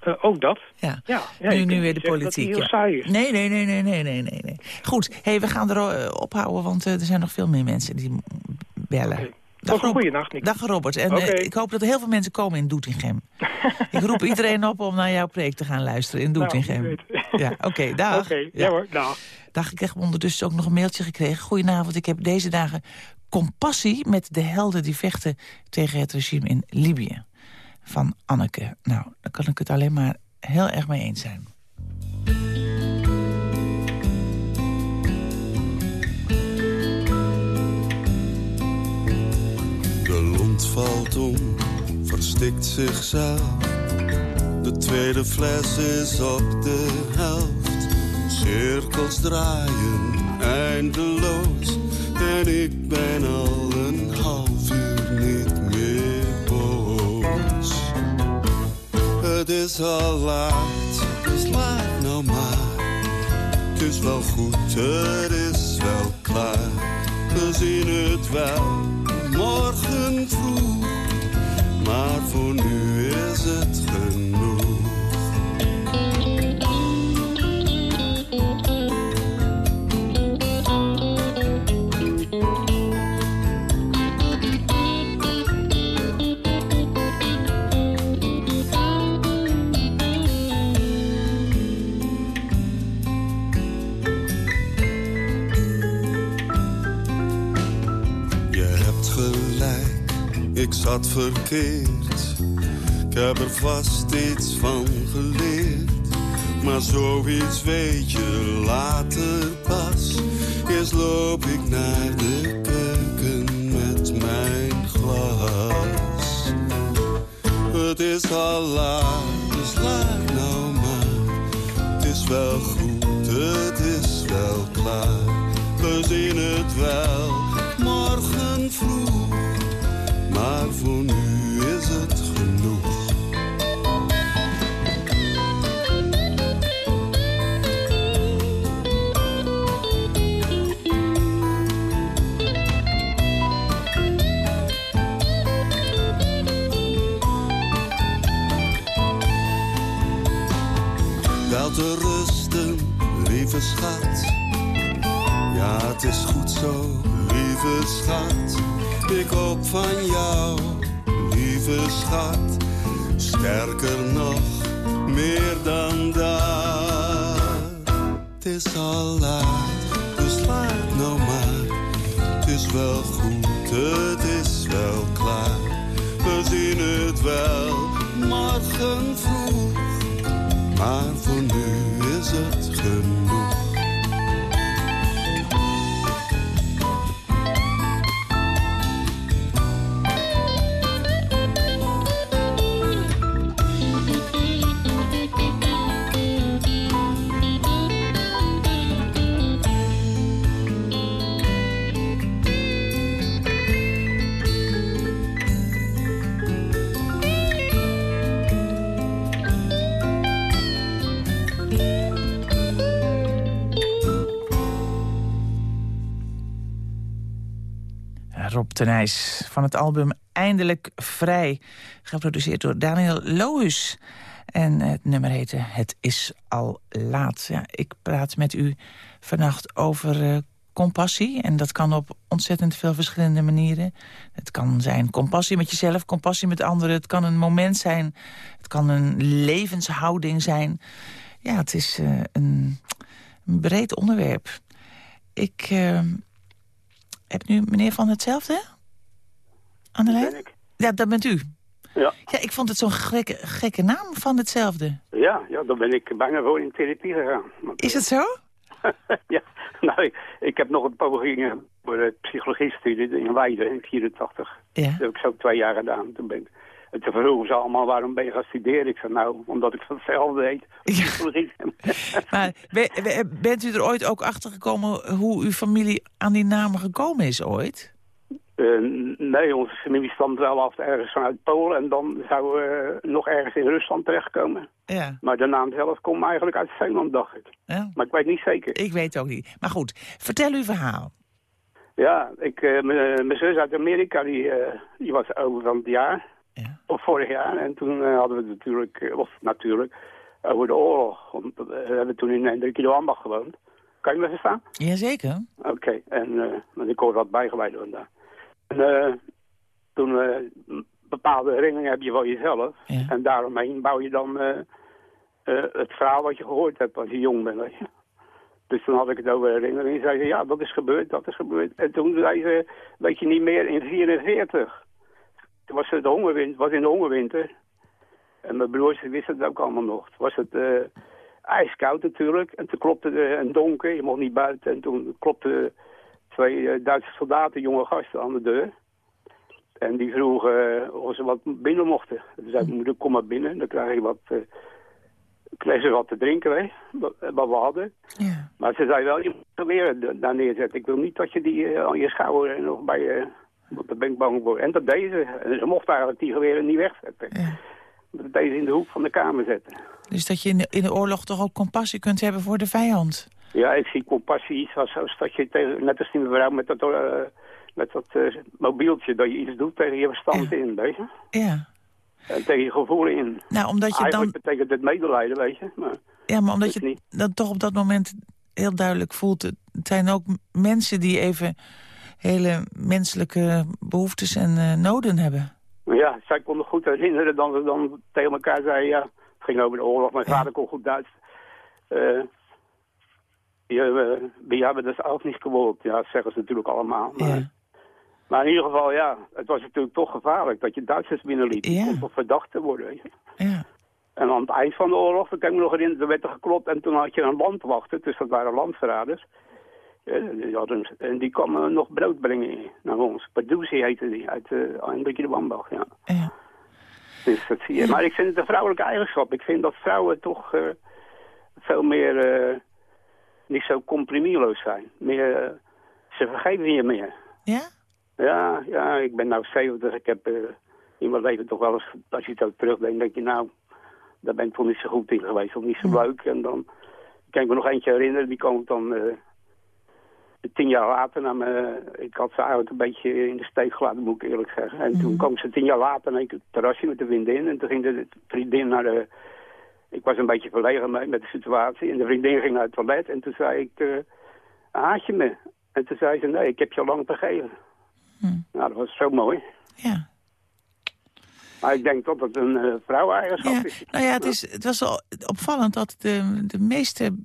Eh, ook dat. Ja. Ja, ja, nu, weer de politiek. heel ja. saai is. Nee, nee, nee, nee, nee, nee, nee. Goed, hey, we gaan er eh, ophouden, want er zijn nog veel meer mensen die bellen. Dag, Rob-. Dag Robert. En eh, ik hoop dat er heel veel mensen komen in Doetinchem. ik roep iedereen op om naar jouw preek te gaan luisteren in Nou, Doetinchem. ja, oké, dag. Oké, ja. hoor, dag. Dag, ik heb ondertussen ook nog een mailtje gekregen. Goedenavond, ik heb deze dagen compassie met de helden die vechten tegen het regime in Libië. Van Anneke. Nou, daar kan ik het alleen maar heel erg mee eens zijn. Lont valt om, verstikt zichzelf. De tweede fles is op de helft. Cirkels draaien eindeloos. En ik ben al een half uur niet meer boos. Het is al laat, dus laat nou maar. Het is wel goed, het is wel klaar. We zien het wel morgen vroeg. Maar voor nu is het verkeerd. Ik heb er vast iets van geleerd. Maar zoiets weet je later pas. Eerst loop ik naar de keuken met mijn glas. Het is al laat, dus laat nou maar. Het is wel goed, het is wel klaar. We zien het wel Maar voor nu is het genoeg. Wel te rusten, lieve schat. Ja, het is goed zo, lieve schat. Ik hoop van jou, lieve schat. Sterker nog, meer dan dat. Het is al laat, dus laat nou maar. Het is wel goed, het is wel klaar. We zien het wel morgen vroeg. Maar voor nu is het Tenijs van het album Eindelijk Vrij. Geproduceerd door Daniel Lohuus. En het nummer heette Het is al laat. Ja, ik praat met u vannacht over uh, compassie. En dat kan op ontzettend veel verschillende manieren. Het kan zijn compassie met jezelf, compassie met anderen. Het kan een moment zijn. Het kan een levenshouding zijn. Ja, het is uh, een, breed onderwerp. Ik uh, heb nu meneer Van Hetzelfde aan de lijn. Ja, dat bent u. Ja. ja, ik vond het zo'n gekke, gekke naam van hetzelfde. Ja, ja, dan ben ik bijna voor in therapie gegaan. Is het zo? ja, nou, ik, ik, heb nog een poging voor de psychologie-studie in Leiden in 84. Ja. Dat heb ik zo twee jaar gedaan. Toen ben ik, toen vroegen ze allemaal, waarom ben je gaan studeren? Ik zei, nou, omdat ik hetzelfde deed. Psychologie. maar bent u er ooit ook achter gekomen hoe uw familie aan die namen gekomen is ooit? Uh, nee, onze familie stamt wel af ergens vanuit Polen en dan zou we uh, nog ergens in Rusland terechtkomen. Ja. Maar de naam zelf komt eigenlijk uit Zeeland, dacht ik. Ja. Maar ik weet niet zeker. Ik weet ook niet. Maar goed, vertel uw verhaal. Ja, ik, uh, mijn zus uit Amerika, die, die was over van het jaar. Ja. Of vorig jaar. En toen hadden we het natuurlijk, of natuurlijk, over de oorlog. Want we hebben toen in Hendrik de Ambach gewoond. Kan je me verstaan? Jazeker. Oké, okay. en ik hoor wat bijgeleid vandaag. En toen bepaalde herinneringen heb je van jezelf. Ja. En daaromheen bouw je dan het verhaal wat je gehoord hebt als je jong bent. Weet je. Dus toen had ik het over herinneringen. En zei ze, ja, dat is gebeurd, dat is gebeurd. En toen zei ze, weet je niet meer, in 44. Toen was het de hongerwinter, was in de hongerwinter. En mijn broers wisten het ook allemaal nog. Toen was het ijskoud natuurlijk. En toen klopte een donker, je mocht niet buiten. En toen klopte twee Duitse soldaten, jonge gasten, aan de deur. En die vroegen uh, of ze wat binnen mochten. Toen zei ik, moeder, kom maar binnen. Dan krijg je wat, uh, je wat te drinken, hè, wat, we hadden. Ja. Maar ze zei wel, je moet geweren daar neerzetten. Ik wil niet dat je die aan je schouder en nog bij je... Daar ben ik bang voor. En dat deden ze. En ze mochten eigenlijk die geweren niet wegzetten. Ja. Dat deden ze in de hoek van de kamer zetten. Dus dat je in de, in de oorlog toch ook compassie kunt hebben voor de vijand? Ja, ik zie compassie iets als, als dat je tegen, net als die mevrouw met dat, uh, met dat uh, mobieltje, dat je iets doet tegen je verstand ja. in, weet je? Ja. En tegen je gevoel in. Nou, omdat je Eigenlijk dan... betekent het medelijden, weet je. Maar ja, maar omdat je niet. dan toch op dat moment heel duidelijk voelt... het zijn ook mensen die even hele menselijke behoeftes en uh, noden hebben. Ja, zij kon me goed herinneren dat we dan tegen elkaar zeiden... ja, het ging over de oorlog, mijn ja. vader kon goed Duits... Uh, we hebben dat ook niet gewoond. Ja, dat zeggen ze natuurlijk allemaal. Maar, ja. maar in ieder geval, ja, het was natuurlijk toch gevaarlijk dat je Duitsers binnenliet. Ja. om toch verdacht te worden. Ja. En aan het eind van de oorlog, dan kan ik me nog herinneren, er werd er geklopt en toen had je een landwachter, dus dat waren landverraders. Ja, die hadden, en die kwamen nog brood brengen naar ons. Paduzi heette die, uit uh, de Wambach, ja. ja. Dus dat zie je. Maar ik vind het een vrouwelijke eigenschap. Ik vind dat vrouwen toch uh, veel meer... Uh, niet zo comprimierloos zijn. Meer, uh, ze vergeven je meer. Ja? Ja, ja, ik ben nou 70. Ik heb in mijn leven toch wel eens, als je het ook terugdenkt, denk je nou, daar ben ik toch niet zo goed in geweest. Of niet zo leuk. En dan kan ik me nog eentje herinneren, die kwam dan tien jaar later naar me. Ik had ze eigenlijk een beetje in de steek gelaten, moet ik eerlijk zeggen. En mm. toen kwam ze tien jaar later naar het terrasje met de vriendin. En toen ging de vriendin naar de ik was een beetje verlegen mee met de situatie. En de vriendin ging naar het toilet en toen zei ik, uh, haat je me? En toen zei ze, nee, ik heb je al lang vergeven. Hm. Nou, dat was zo mooi. Ja. Maar ik denk dat het een uh, vrouweneigenschap ja. is. Nou ja, het, is, het was wel opvallend dat de, de meeste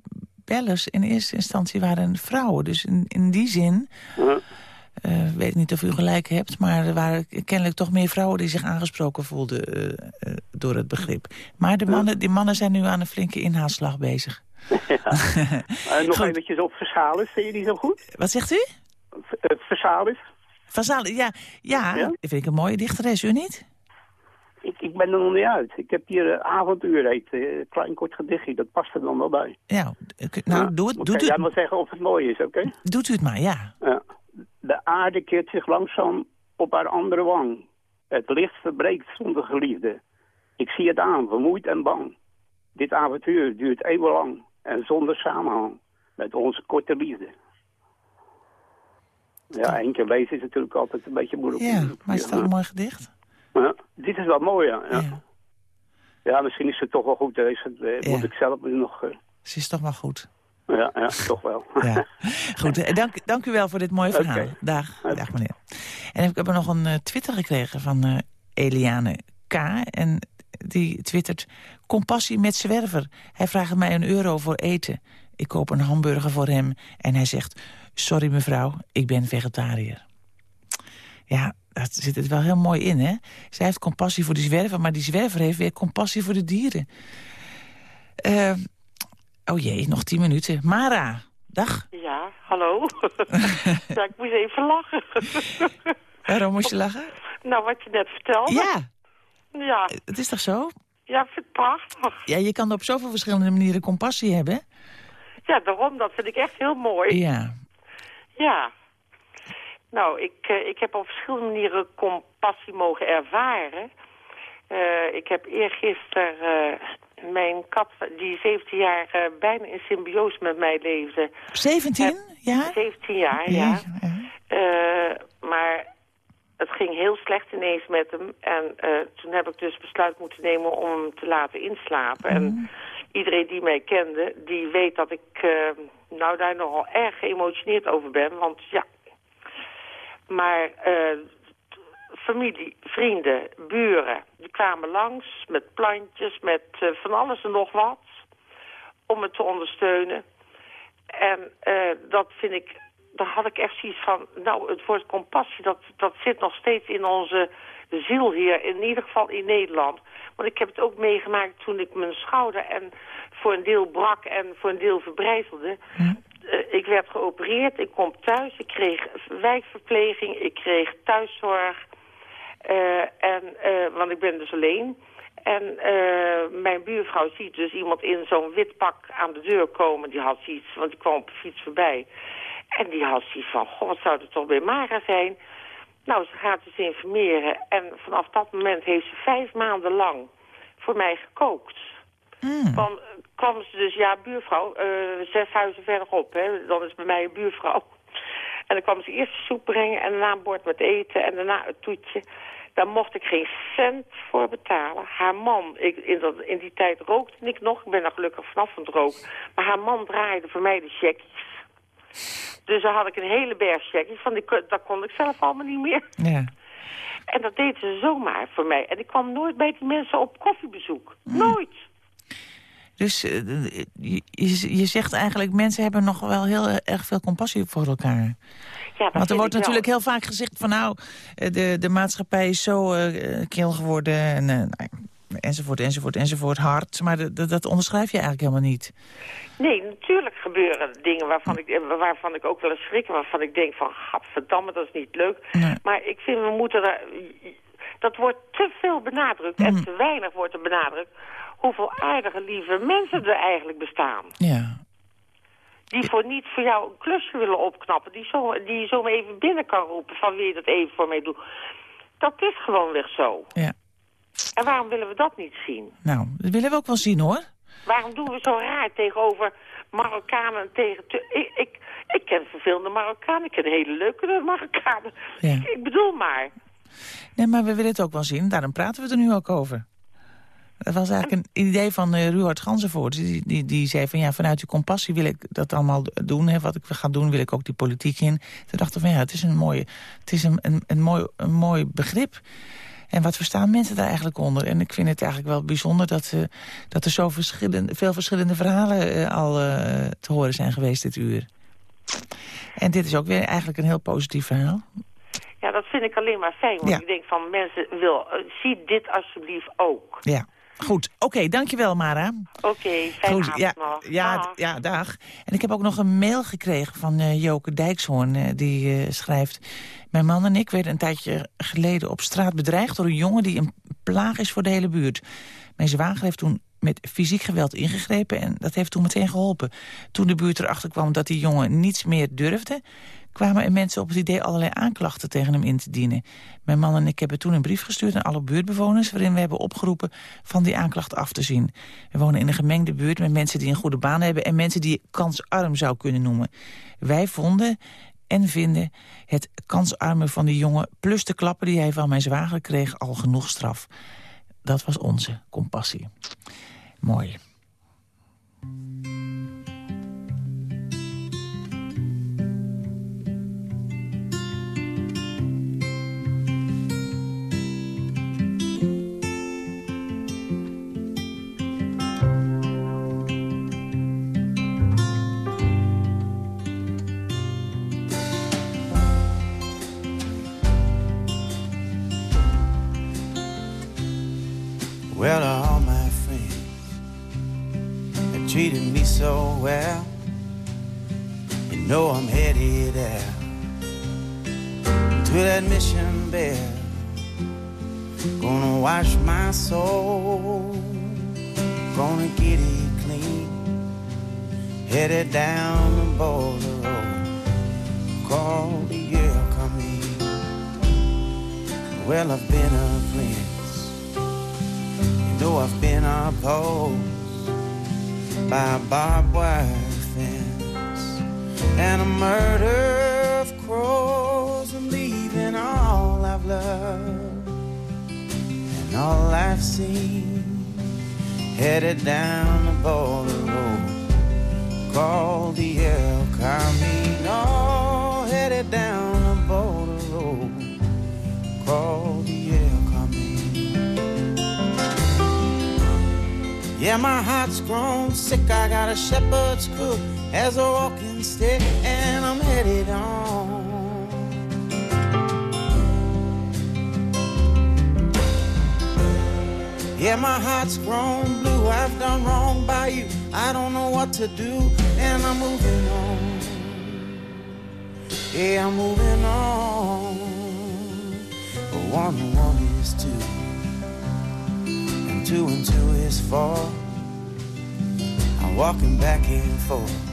bellers in eerste instantie waren vrouwen. Dus in, in die zin... Uh. Uh, weet ik niet of u gelijk hebt, maar er waren kennelijk toch meer vrouwen die zich aangesproken voelden uh, uh, door het begrip. Maar de mannen, die mannen zijn nu aan een flinke inhaalslag bezig. Ja. nog eventjes op Versalis, vind je die zo goed? Wat zegt u? Versalis. Versalis, ja, ja, ja, vind ik een mooie dichteres, u niet? Ik, ik ben er nog niet uit. Ik heb hier uh, avontuur heet, uh, klein kort gedichtje, dat past er dan wel bij. Ja, nou, ja. doe het. Doet jij u... maar zeggen of het mooi is, oké? Okay? Doet u het maar, ja. ja. De aarde keert zich langzaam op haar andere wang. Het licht verbreekt zonder geliefde. Ik zie het aan, vermoeid en bang. Dit avontuur duurt eeuwenlang en zonder samenhang met onze korte liefde. Ja, één keer lezen is natuurlijk altijd een beetje moeilijk. Ja, maar is dat een mooi gedicht? Ja, dit is wel mooi, ja. Ja, ja. misschien is het toch wel goed. Deze eh, moet ik zelf nu nog... eh, Ze is toch wel goed. ja, ja, toch wel. Ja. Goed, eh, dank, dank u wel voor dit mooie verhaal. Dag, dag meneer. En ik heb er nog een Twitter gekregen van Eliane K. En die twittert... Compassie met zwerver. Hij vraagt mij een euro voor eten. Ik koop een hamburger voor hem en hij zegt... Sorry mevrouw, ik ben vegetariër. Ja, daar zit het wel heel mooi in, hè? Zij heeft compassie voor die zwerver, maar die zwerver heeft weer compassie voor de dieren. Eh, oh jee, nog tien minuten. Mara, dag. Ja, hallo. ja, ik moest even lachen. Waarom moest je lachen? nou, wat je net vertelde. Ja. Ja, Het is toch zo? ja, ik vind het prachtig. Ja, je kan op zoveel verschillende manieren compassie hebben. Ja, daarom, dat vind ik echt heel mooi. Ja. Ja. Nou, ik, eh, ik heb op verschillende manieren compassie mogen ervaren. Eh, ik heb eergisteren eh, mijn kat, die 17 jaar bijna in symbiose met mij leefde. 17? Ja? 17 jaar, ja. Maar het ging heel slecht ineens met hem. En toen heb ik dus besluit moeten nemen om hem te laten inslapen. En iedereen die mij kende, die weet dat ik nou daar nogal erg geëmotioneerd over ben. Want ja, maar eh, familie, vrienden, buren, die kwamen langs met plantjes, met eh, van alles en nog wat. Om me te ondersteunen. En eh, dat vind ik, daar had ik echt zoiets van, nou het woord compassie, dat, dat zit nog steeds in onze ziel hier, in ieder geval in Nederland. Want ik heb het ook meegemaakt toen ik mijn schouder en voor een deel brak en voor een deel verbrijzelde. Eh, ik werd geopereerd, ik kom thuis, ik kreeg wijkverpleging, ik kreeg thuiszorg. Eh, en, eh, want ik ben dus alleen. En eh, mijn buurvrouw ziet dus iemand in zo'n wit pak aan de deur komen. Die had zoiets, want die kwam op de fiets voorbij. En die had zoiets van, goh, wat zou er toch bij Mara zijn? Nou, ze gaat dus informeren. En vanaf dat moment heeft ze vijf maanden lang voor mij gekookt. Kwam, kwam ze dus, ja, buurvrouw, eh, zes huizen verderop, hè. Dan is bij mij een buurvrouw. En dan kwam ze eerst de soep brengen en daarna een bord met eten en daarna het toetje. Daar mocht ik geen cent voor betalen. Haar man, ik, in, dat, in die tijd rookte ik nog. Ik ben er gelukkig vanaf van het roken. Maar haar man draaide voor mij de checkies. Dus dan had ik een hele berg checkies. Van die, dat kon ik zelf allemaal niet meer. Ja. En dat deed ze zomaar voor mij. En ik kwam nooit bij die mensen op koffiebezoek. Nooit. Dus eh, je, je zegt eigenlijk, mensen hebben nog wel heel erg veel compassie voor elkaar. Ja, Want er wordt wel. natuurlijk heel vaak gezegd van nou, eh, de, de maatschappij is zo eh kil geworden en, nou, enzovoort, enzovoort, enzovoort, hard. Maar de- de- dat onderschrijf je eigenlijk helemaal niet. Nee, natuurlijk gebeuren dingen waarvan ik, waarvan ik ook wel eens schrik. Waarvan ik denk van, gadverdamme, dat is niet leuk. Maar ik vind, we moeten er... Dat wordt te veel benadrukt en te weinig wordt er benadrukt... hoeveel aardige, lieve mensen er eigenlijk bestaan. Ja. Die voor niet voor jou een klusje willen opknappen. Die zo, die zo even binnen kan roepen van wil je dat even voor mij doen. Dat is gewoon weer zo. Ja. En waarom willen we dat niet zien? Nou, dat willen we ook wel zien hoor. Waarom doen we zo raar tegenover Marokkanen en tegen... Ik, ik, ik ken vervelende Marokkanen, ik ken hele leuke Marokkanen. Ja. Ik bedoel maar. Nee, maar we willen het ook wel zien. Daarom praten we er nu ook over. Dat was eigenlijk een idee van uh, Ruhard Ganzenvoort. Die, die, die zei van ja, vanuit die compassie wil ik dat allemaal doen. Hè, wat ik ga doen, wil ik ook die politiek in. Toen dachten van ja, het is een, mooie, het is een, een, een, mooi, een mooi begrip. En wat verstaan mensen daar eigenlijk onder? En ik vind het eigenlijk wel bijzonder dat, uh, dat er zo verschillende, veel verschillende verhalen uh, al uh, te horen zijn geweest dit uur. En dit is ook weer eigenlijk een heel positief verhaal. Ja, dat vind ik alleen maar fijn. Want Ja. ik denk van mensen, wil, uh, zie dit alsjeblieft ook. Ja, goed. Oké, dankjewel Mara. Oké, fijne Goed, avond ja, nog. ja, Dag. ja, dag. En ik heb ook nog een mail gekregen van uh, Joke Dijkshoorn. Uh, die uh, schrijft... Mijn man en ik werden een tijdje geleden op straat bedreigd... door een jongen die een plaag is voor de hele buurt. Mijn zwager heeft toen met fysiek geweld ingegrepen... en dat heeft toen meteen geholpen. Toen de buurt erachter kwam dat die jongen niets meer durfde... kwamen er mensen op het idee allerlei aanklachten tegen hem in te dienen. Mijn man en ik hebben toen een brief gestuurd aan alle buurtbewoners... waarin we hebben opgeroepen van die aanklacht af te zien. We wonen in een gemengde buurt met mensen die een goede baan hebben... en mensen die je kansarm zou kunnen noemen. Wij vonden en vinden. Het kansarmen van die jongen plus de klappen die hij van mijn zwager kreeg al genoeg straf. Dat was onze compassie. Mooi. Treated me so well. You know I'm headed out to that mission bell. Gonna wash my soul, gonna get it clean. Headed down the border road, call the El Camino. Well, I've been a prince you know I've been opposed by a barbed wire fence and a murder of crows. I'm leaving all I've loved and all I've seen, headed down the border road called the El Camino, headed down the border road called Yeah, my heart's grown sick. I got a shepherd's crook as a walking stick, and I'm headed on. Yeah, my heart's grown blue. I've done wrong by you. I don't know what to do, and I'm moving on. Yeah, I'm moving on. But one and one is two and two and two is four. Walking back and forth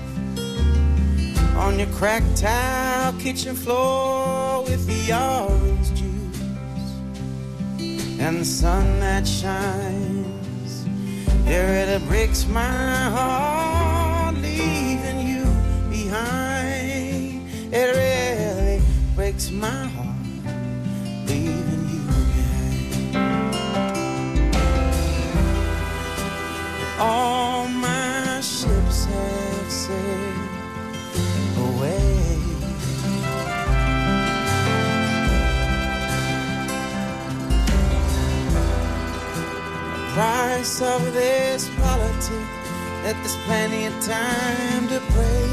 on your cracked tile kitchen floor with the orange juice and the sun that shines. Yeah, it breaks my heart leaving you behind. It really breaks my heart Price of this politics that there's plenty of time to pray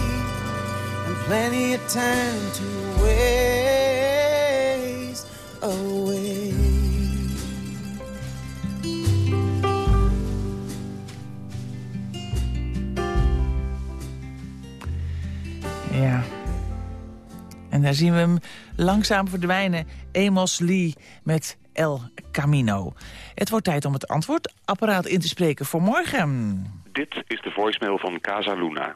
and plenty of time to waste away. Ja. En daar zien we hem langzaam verdwijnen. Amos Lee met El Camino. Het wordt tijd om het antwoordapparaat in te spreken voor morgen. Dit is de voicemail van Casa Luna.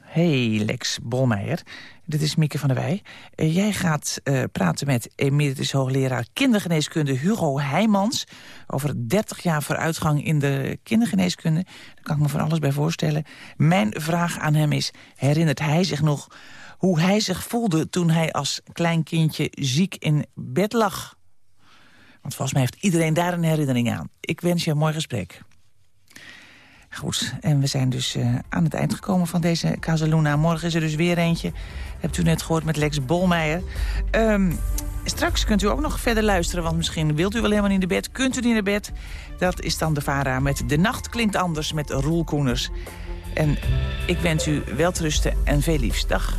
Hey Lex Bolmeijer, dit is Mieke van der Wij. Eh, jij gaat eh, praten met emeritus hoogleraar kindergeneeskunde Hugo Heijmans... over 30 jaar vooruitgang in de kindergeneeskunde. Daar kan ik me van alles bij voorstellen. Mijn vraag aan hem is, herinnert hij zich nog hoe hij zich voelde... toen hij als klein kindje ziek in bed lag? Want volgens mij heeft iedereen daar een herinnering aan. Ik wens je een mooi gesprek. Goed, en we zijn dus uh, aan het eind gekomen van deze Casaluna. Morgen is er dus weer eentje. Hebt u net gehoord met Lex Bolmeijer. Um, straks kunt u ook nog verder luisteren, want misschien wilt u wel helemaal niet de bed. Kunt u niet de bed? Dat is dan de VARA met De Nacht Klinkt Anders met Roel Koeners. En ik wens u welterusten en veel liefst. Dag.